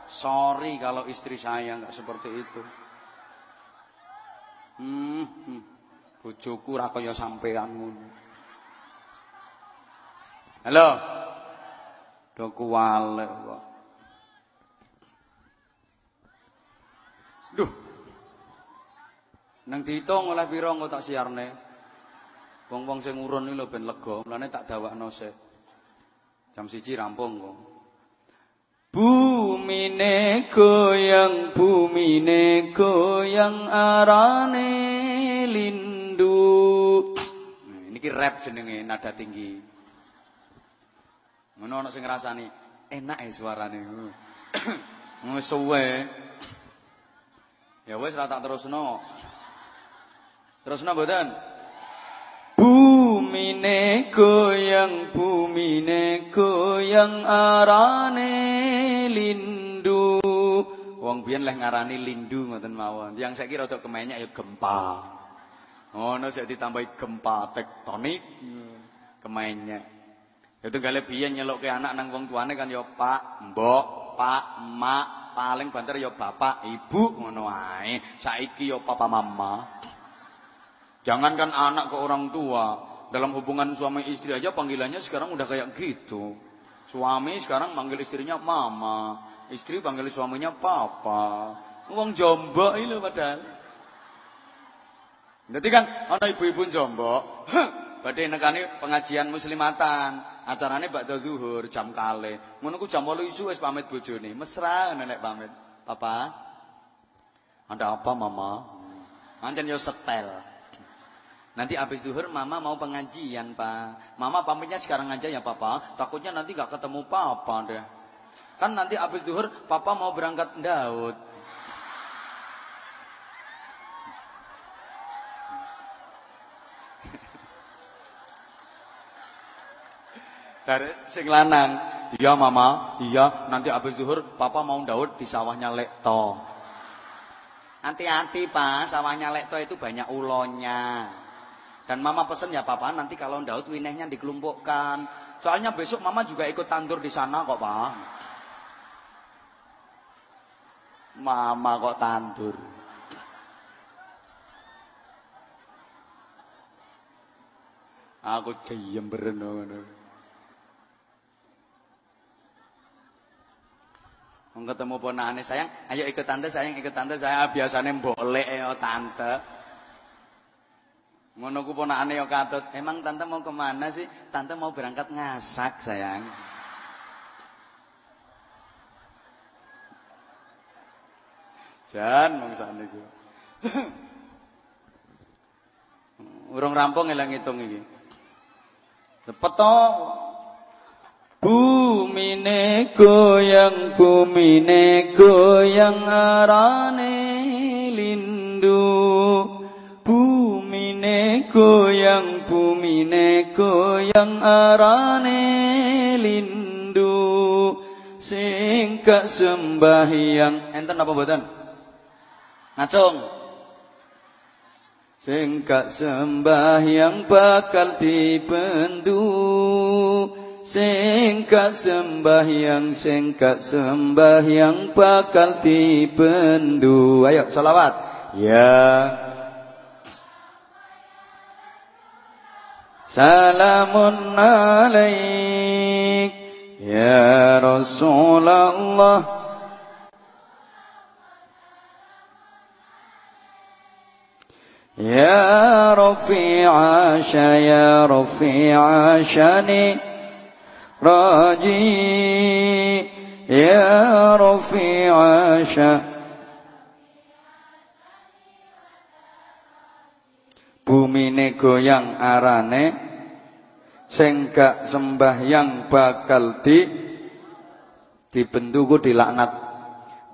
Sorry kalau istri saya nggak seperti itu. Hmm, hmm. bojoku ra kaya sampean. Halo. Do kuwale kok. Duh. Nang diitung oleh pira engko tak siarne. Wong-wong sing urun iki lho ben lega, mulane tak dawakno sik. Jam 1 rampung kok. Bumine goyang, bumine goyang arane lindu. Nah, ini rap jenenge nada tinggi. Ngono ana sing ngrasani enak e suarane. Wis suwe. Ya wis ra tak terusno. Terusno mboten? Bumine goyang, bumine goyang arane lindu. Wong biyen leh ngarani lindu ngoten mawon. Yang saiki rada kemenyek ya gempa. Ngono sik ditambahi gempa tektonik. Kemenyek. Itu gale biyen nyelukke anak nang wong tuane kan ya Pak, Mbok, Pak, Mak, paling banter ya bapak, ibu ngono ae. Saiki ya papa mama. Jangankan anak ke orang tua, dalam hubungan suami istri aja panggilannya sekarang udah kayak gitu. Suami sekarang manggil istrinya mama, istri panggil suaminya papa. Uang jombo ini padahal. Jadi kan ada ibu-ibu jombo, badai nekani pengajian muslimatan, acaranya bakda zuhur jam kale. Ngono jam 8 isu wis pamit bojone, mesra nenek pamit. Papa, ada apa mama? Ancen yo setel. Nanti habis duhur mama mau pengajian pak. Mama pamitnya sekarang aja ya papa. Takutnya nanti gak ketemu papa deh. Kan nanti habis duhur papa mau berangkat Daud. Cari sing lanang, iya mama, iya nanti habis duhur papa mau Daud di sawahnya Lekto. Hati-hati pak, sawahnya Lekto itu banyak ulonya. Dan mama pesen ya papa nanti kalau Daud winehnya dikelompokkan. Soalnya besok mama juga ikut tandur di sana kok pak. Mama kok tandur. Aku jayem berenang ngono. Wong ketemu ponakane sayang, ayo ikut tante sayang, ikut tante saya biasanya boleh ya tante. Ngono ku ponakane yo katut. Emang tante mau ke mana sih? Tante mau berangkat ngasak sayang. Jan mangsa niku. Urung rampung elang ngitung iki. Cepet to. Bumine goyang, bumine goyang arane lindu. Bumine goyang, bumine goyang arane lindu. Sing sembahyang. Enten apa mboten? Ngacung. Sing gak sembahyang bakal dibendu. Singkat sembahyang, singkat sembahyang bakal dibendu. Ayo salawat. Ya Salamun alaik Ya Rasulullah Ya Rafi'asha Ya Rafi'ashani راجي يا رفيع Bumine goyang arane sing gak sembahyang bakal di dibendu ku dilaknat.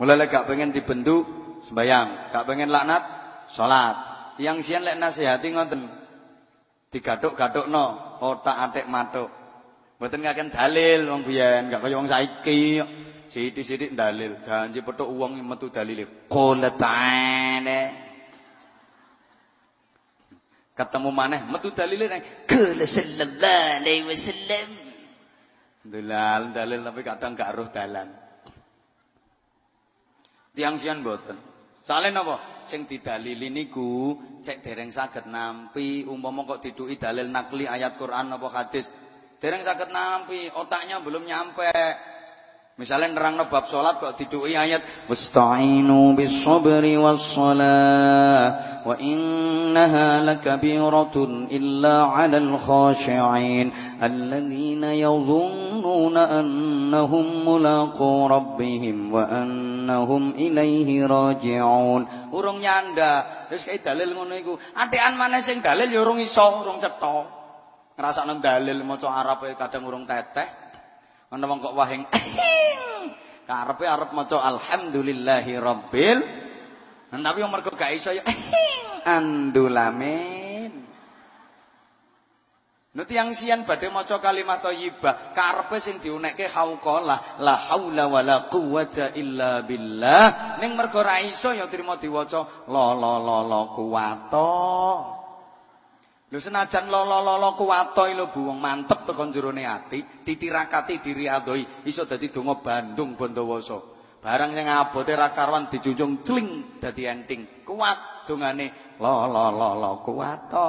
Mulai gak pengen dibendu sembahyang, gak pengen laknat salat yang sian lek nasihati ngoten. Digathuk-gathukno otak atik matuk. Mboten ngaken dalil wong biyen, gak kaya wong saiki. Sithik-sithik dalil, janji petuk wong metu dalile. Qala ta'ala. Ketemu maneh metu dalile nang qala sallallahu alaihi wasallam. Dalil dalil tapi kadang gak roh dalan. Tiang sian mboten. Soale napa? sing didalili niku cek dereng saged nampi umpama kok diduki dalil nakli ayat Quran apa hadis dereng saged nampi otaknya belum nyampe Misalnya nerangno bab salat kok diduki ayat wasta'inu bis-sabri was-salah wa innaha lakabiratun illa 'alal khashi'in alladhina yadhunnuna annahum mulaqu rabbihim wa annahum ilaihi raji'un. Urung nyanda, wis kae dalil ngono iku. Atekan maneh sing dalil ya urung iso, urung cetha. Ngrasakno dalil maca Arab kadang urung teteh. Ana wong kok wahing karepe arep maca alhamdulillahi rabbil tapi wong mergo gak iso ya andulamin Nanti yang sian badhe maca kalimat thayyibah karepe sing diunekke hauqalah la haula wala quwwata illa billah. Ning mergo ra iso ya trimo diwaca la la la la kuwato Lho senajan lolo-lolo kuwatoy lho Bu wong mantep tekan jerone ati, titirakati diriadoi iso dadi donga Bandung Bondowoso. Barang sing abote ra dijunjung cling dadi enting. Kuat dongane lolo-lolo kuwato.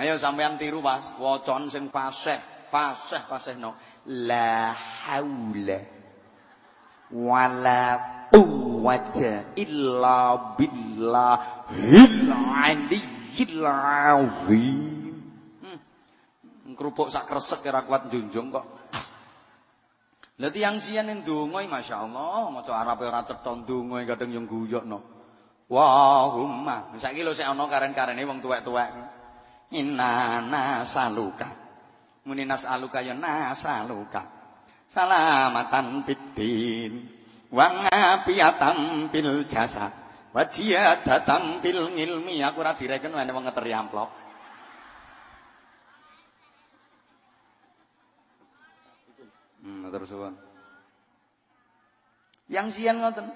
Ayo sampean tiru Mas, wacon sing fasih, fasih fasihno. La haula wala quwwata illa billahil aliyyil azim. Hmm. Kerupuk sak kresek ora kuat junjung kok. Lah tiyang sian ndonga masyaallah maca Arab ora cetha ndonga kadang yo guyokno. Wahumma. Saiki lho sik ana karen-karene wong tuwek-tuwek. Inna nasaluka. Muni nasaluka ya nasaluka. salamatan bidin wa ngafiatam bil jasad wa jiyadatam bil ilmi aku ora direken ana wong ngeteri amplop. Hmm terus suwun. Yang sian ngoten?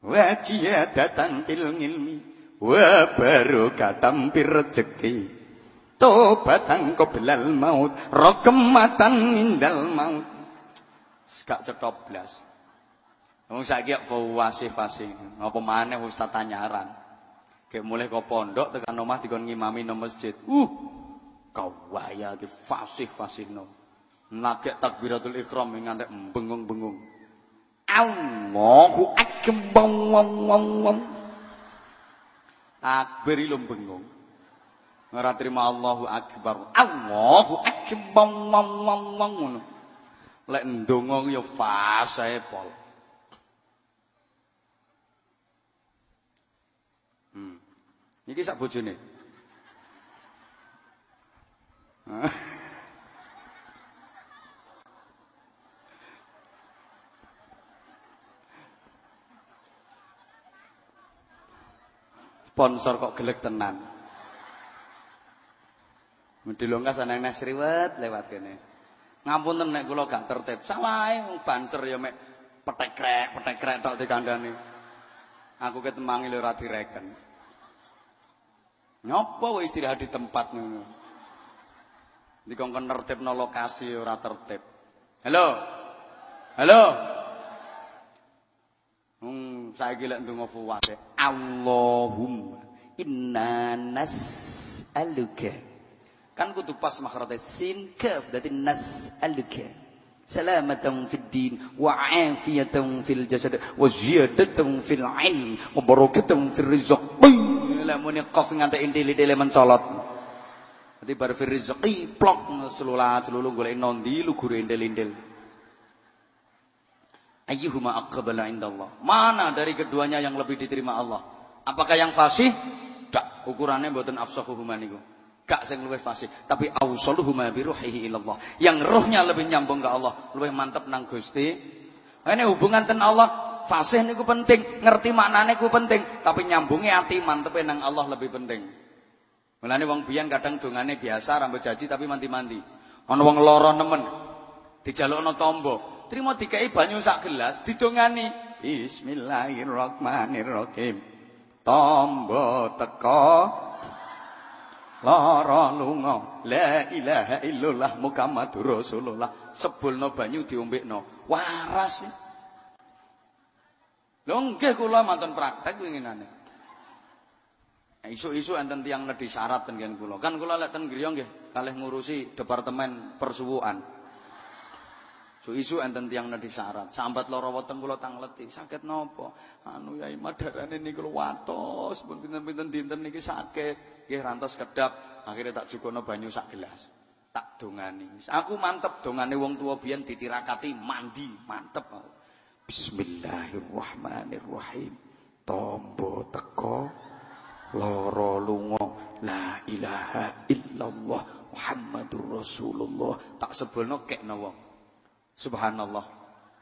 Wa jiyadatan bil ilmi wa barokatan bir rezeki tobatan qoblal maut rogematan indal maut. Gak cetop blas. Wong saiki kok fasih-fasih. Apa maneh ustaz tanyaran. Kayak mulai kok pondok tekan omah dikon ngimami nang masjid. Uh, kawaya di fasih-fasih no. Nagek takbiratul ihram ngantek bengung-bengung. Allahu akbar wong wong wong. Akbar lu bengung. Ora terima Allahu akbar. Allahu akbar wong wong wong ngono. Lek ndonga ya fase pol. Niki sak bojone. Sponsor kok gelek tenan. Medilongkas ana nasriwet lewat kene. Ngapunten nek kula gak tertib. Salahe banser ya mek petekrek, petekrek tok dikandani. Aku ketemangi lho ora direken. Nyopo wae istirahat di tempat ngono. Dikongkon nertibno lokasi ora tertib. Halo. Halo. Hmm, saiki lek ndonga fuwate. Allahumma inna nas'aluka Kan kudu pas makhrajnya sin kaf dadi nas'aluka salamatan fid din wa afiyatan fil jasad wa ziyadatan fil ilm wa Lamun qaf nganti intili-tili mencolot. Dadi bar rizqi plok selula selulu golek nondi lugure indel-indel. Ayyuhuma aqbala indallah. Mana dari keduanya yang lebih diterima Allah? Apakah yang fasih? Tak, ukurannya mboten afsahuhuma niku. Gak sing luwih fasih, tapi ausaluhuma bi ruhihi ilallah. Yang rohnya lebih nyambung ke Allah, luwih mantep nang Gusti. Ini hubungan ten Allah fasih niku penting, ngerti maknane ku penting, tapi nyambungnya hati mantepe nang Allah lebih penting. Mulane wong biyen kadang dongane biasa rambut jaji tapi mandi-mandi. Ana wong lara nemen dijalukno tombo, trimo dikei banyu sak gelas didongani. Bismillahirrahmanirrahim. Tombo teko lara lunga la ilaha illallah muhammadur rasulullah sebulno banyu diombekno waras lho kula manten praktek winginane isu-isu enten tiyang nedhi syarat ten kula kan kula lek ten griya kalih ngurusi departemen persuwuan Isu enten tiang nadi syarat, sambat loro weteng kula tangleti, sakit nopo? Anu yai madarane niku watos, pun pinten-pinten dinten niki sakit. Nggih rantos kedap, akhirnya tak jukono banyu sak gelas. Tak dongani. Aku mantep dongane wong tua biyen ditirakati mandi, mantep. Bismillahirrahmanirrahim. Tombo teko loro lunga la ilaha illallah Muhammadur Rasulullah tak sebelno kekno wong Subhanallah.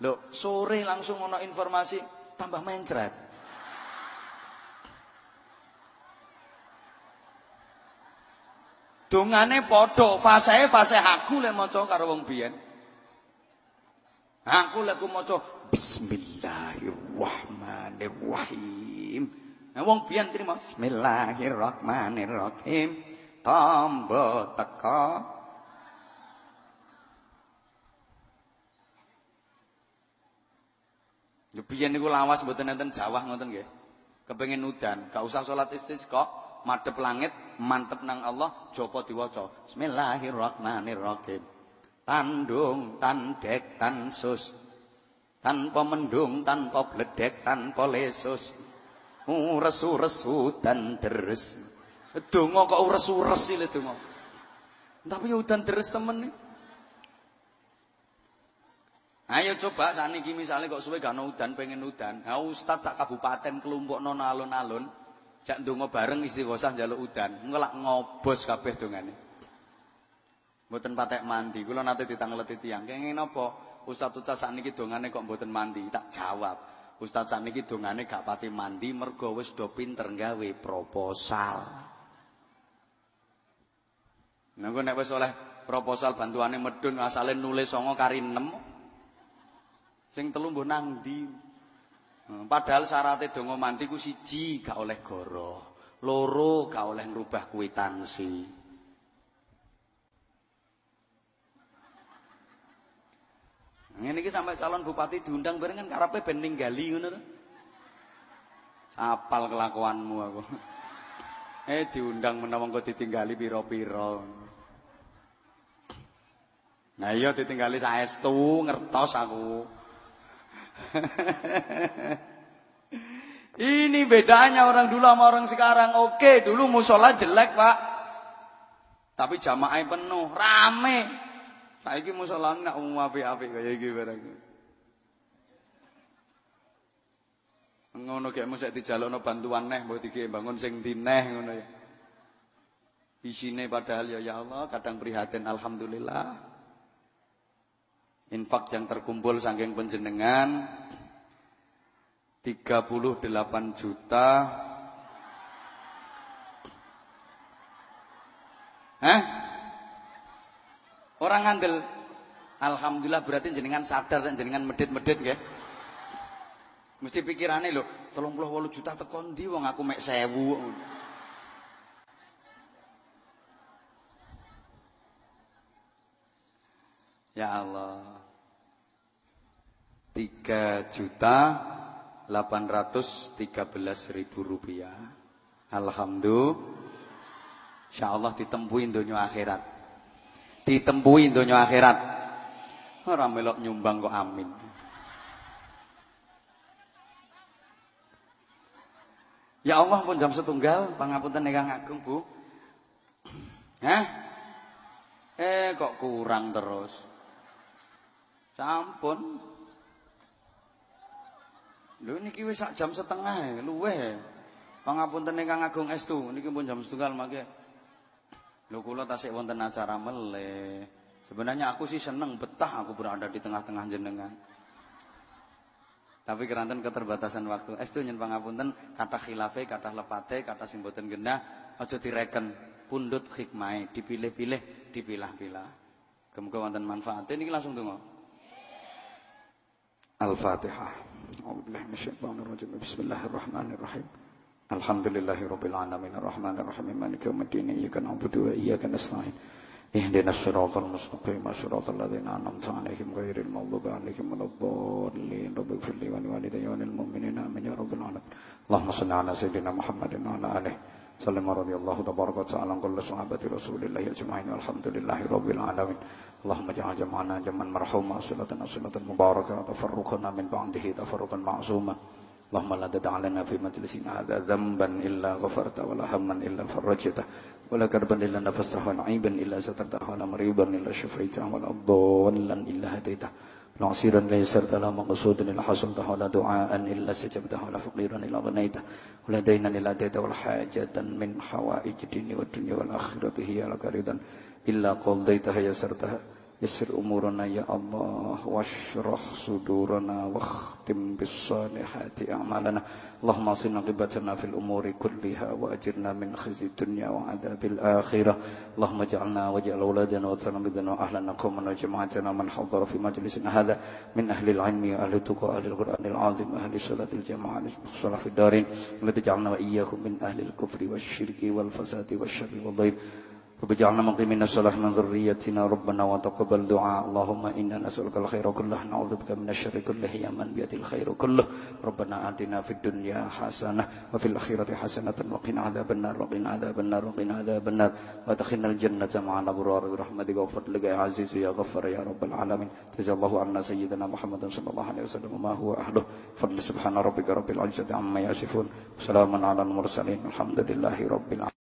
Loh, sore langsung ono informasi tambah mencret. Dongane padha, fasih fase aku lek maca karo wong biyen. Aku lek ku maca Bismillahirrahmanirrahim. Nah wong biyen terima Bismillahirrahmanirrahim. Tombo teka Lho biyen niku lawas mboten enten jawah ngoten nggih. Kepengin udan, gak usah salat istisqa, madhep langit, mantep nang Allah, japa diwaca. Bismillahirrahmanirrahim. Tandung, tandek, tansus. Tanpa mendung, tanpa bledek, tanpa lesus. Ures-uresu dan deres. Donga kok ures-ures ile donga. Tapi udan deres temen nih. Ayo coba saniki misalnya kok suwe gak udan pengen udan. Ha ustaz sak kabupaten kelompok non alun-alun jak ndonga bareng istighosah njaluk udan. Ngelak ngobos kabeh dongane. Mboten patek mandi. Kula nate ditangleti tiyang. Kenging napa? Ustaz Ustaz sakniki dongane kok mboten mandi? Tak jawab. Ustaz sakniki dongane gak pati mandi mergo wis do pinter gawe proposal. Nengko nek wis oleh proposal bantuane medun asale nulis songo kari 6. Sing telu mbok nang ndi? Hmm, padahal syaratnya donga mandi ku siji gak oleh goro, loro gak oleh ngrubah kwitansi. Ngene iki sampai calon bupati diundang bareng kan karepe ben ninggali ngono to. Apal kelakuanmu aku. Eh diundang menawa engko ditinggali pira-pira. Nah iya ditinggali saestu ngertos aku. Ini bedanya orang dulu sama orang sekarang. Oke, dulu musola jelek, Pak. Tapi jamaah penuh, rame. Saiki musala nak umum apik-apik kaya iki barang. Ngono kek mesti dijalukno bantuan neh mbok dike bangun sing dineh ngono ya. Isine padahal ya ya Allah kadang prihatin alhamdulillah. Infak yang terkumpul saking penjenengan 38 juta Hah? Orang ngandel. Alhamdulillah berarti jenengan sadar dan jenengan medit-medit nggih. Mesti pikirane lho, 38 juta tekon ndi wong aku mek 1000. Ya Allah. 3 juta 813 ribu rupiah. Alhamdulillah. Insya Allah ditempuin dunia akhirat ditempui donya akhirat. Ora melok nyumbang kok amin. Ya Allah pun jam setunggal pangapunten ingkang agung Bu. Hah? Eh kok kurang terus. Sampun. Lho niki wis sak jam setengah luweh. Pangapunten ingkang agung estu niki pun jam setunggal mangke Lho kula tasik wonten acara meleh. Sebenarnya aku sih seneng betah aku berada di tengah-tengah jenengan. Tapi keranten keterbatasan waktu. Estu nyen pangapunten kata khilafe, kata lepate, kata sing boten genah aja direken. Pundut hikmah, dipilih-pilih, dipilah-pilah. Kemudian wonten manfaatnya ini langsung donga. Al-Fatihah. Minasyaitonir Bismillahirrahmanirrahim. Alhamdulillahirabbil alamin arrahmanir rahim maliki yaumiddin iyyaka na'budu wa iyyaka nasta'in ihdinas siratal mustaqim siratal ladzina an'amta 'alaihim ghairil maghdubi 'alaihim waladdallin rabbighfir li wa liwalidayya wa lil mu'minina amin ya rabbal alamin Allahumma shalli 'ala sayyidina Muhammadin wa 'ala alihi sallim radhiyallahu tabaraka ta'ala kullu sahabati rasulillahi ajma'in walhamdulillahi rabbil alamin Allahumma ja'al jam'ana jam'an marhuma salatan salatan mubarakah tafarruqana min ba'dihi tafarruqan ma'suma اللهم لا تدع لنا في مجلسنا هذا ذنبا إلا غفرته ولا هما إلا فرجته ولا كربا إلا نفسته ولا عيبا إلا سترته ولا مريبا إلا شفيته ولا ضالا إلا هديته. ولا عسيرا لا يسرت ولا مقصودا إلا حصلته ولا دعاء إلا استجبته ولا فقيرا إلا غنيته ولا دينا إلا أتيته ولا حاجة من حوائج الدين والدنيا والآخرة هي لك رضا. إلا قضيتها يسرتها. يسر أمورنا يا الله واشرح صدورنا واختم بالصالحات أعمالنا اللهم أصلنا قبتنا في الأمور كلها وأجرنا من خزي الدنيا وعذاب الآخرة اللهم اجعلنا واجعل أولادنا وتلامذنا وأهلنا قومنا وجماعتنا من حضر في مجلسنا هذا من أهل العلم وأهل التقى وأهل القرآن العظيم وأهل صلاة الجماعة المخصرة في الدارين وتجعلنا وإياهم من أهل الكفر والشرك والفساد والشر والضيب رب اجعلنا مقيمين الصلاة من ذريتنا ربنا وتقبل دعاء اللهم إنا نسألك الخير كله نعوذ بك من الشر كله يا من بيده الخير كله ربنا آتنا في الدنيا حسنة وفي الآخرة حسنة وقنا عذاب النار وقنا عذاب النار وقنا عذاب النار وادخلنا الجنة مع الأبرار برحمتك وفضلك يا عزيز يا غفر يا رب العالمين جزا الله عنا سيدنا محمد صلى الله عليه وسلم وما هو أهله فضل سبحان ربك رب العزة عما يصفون سلام على المرسلين الحمد لله رب العالمين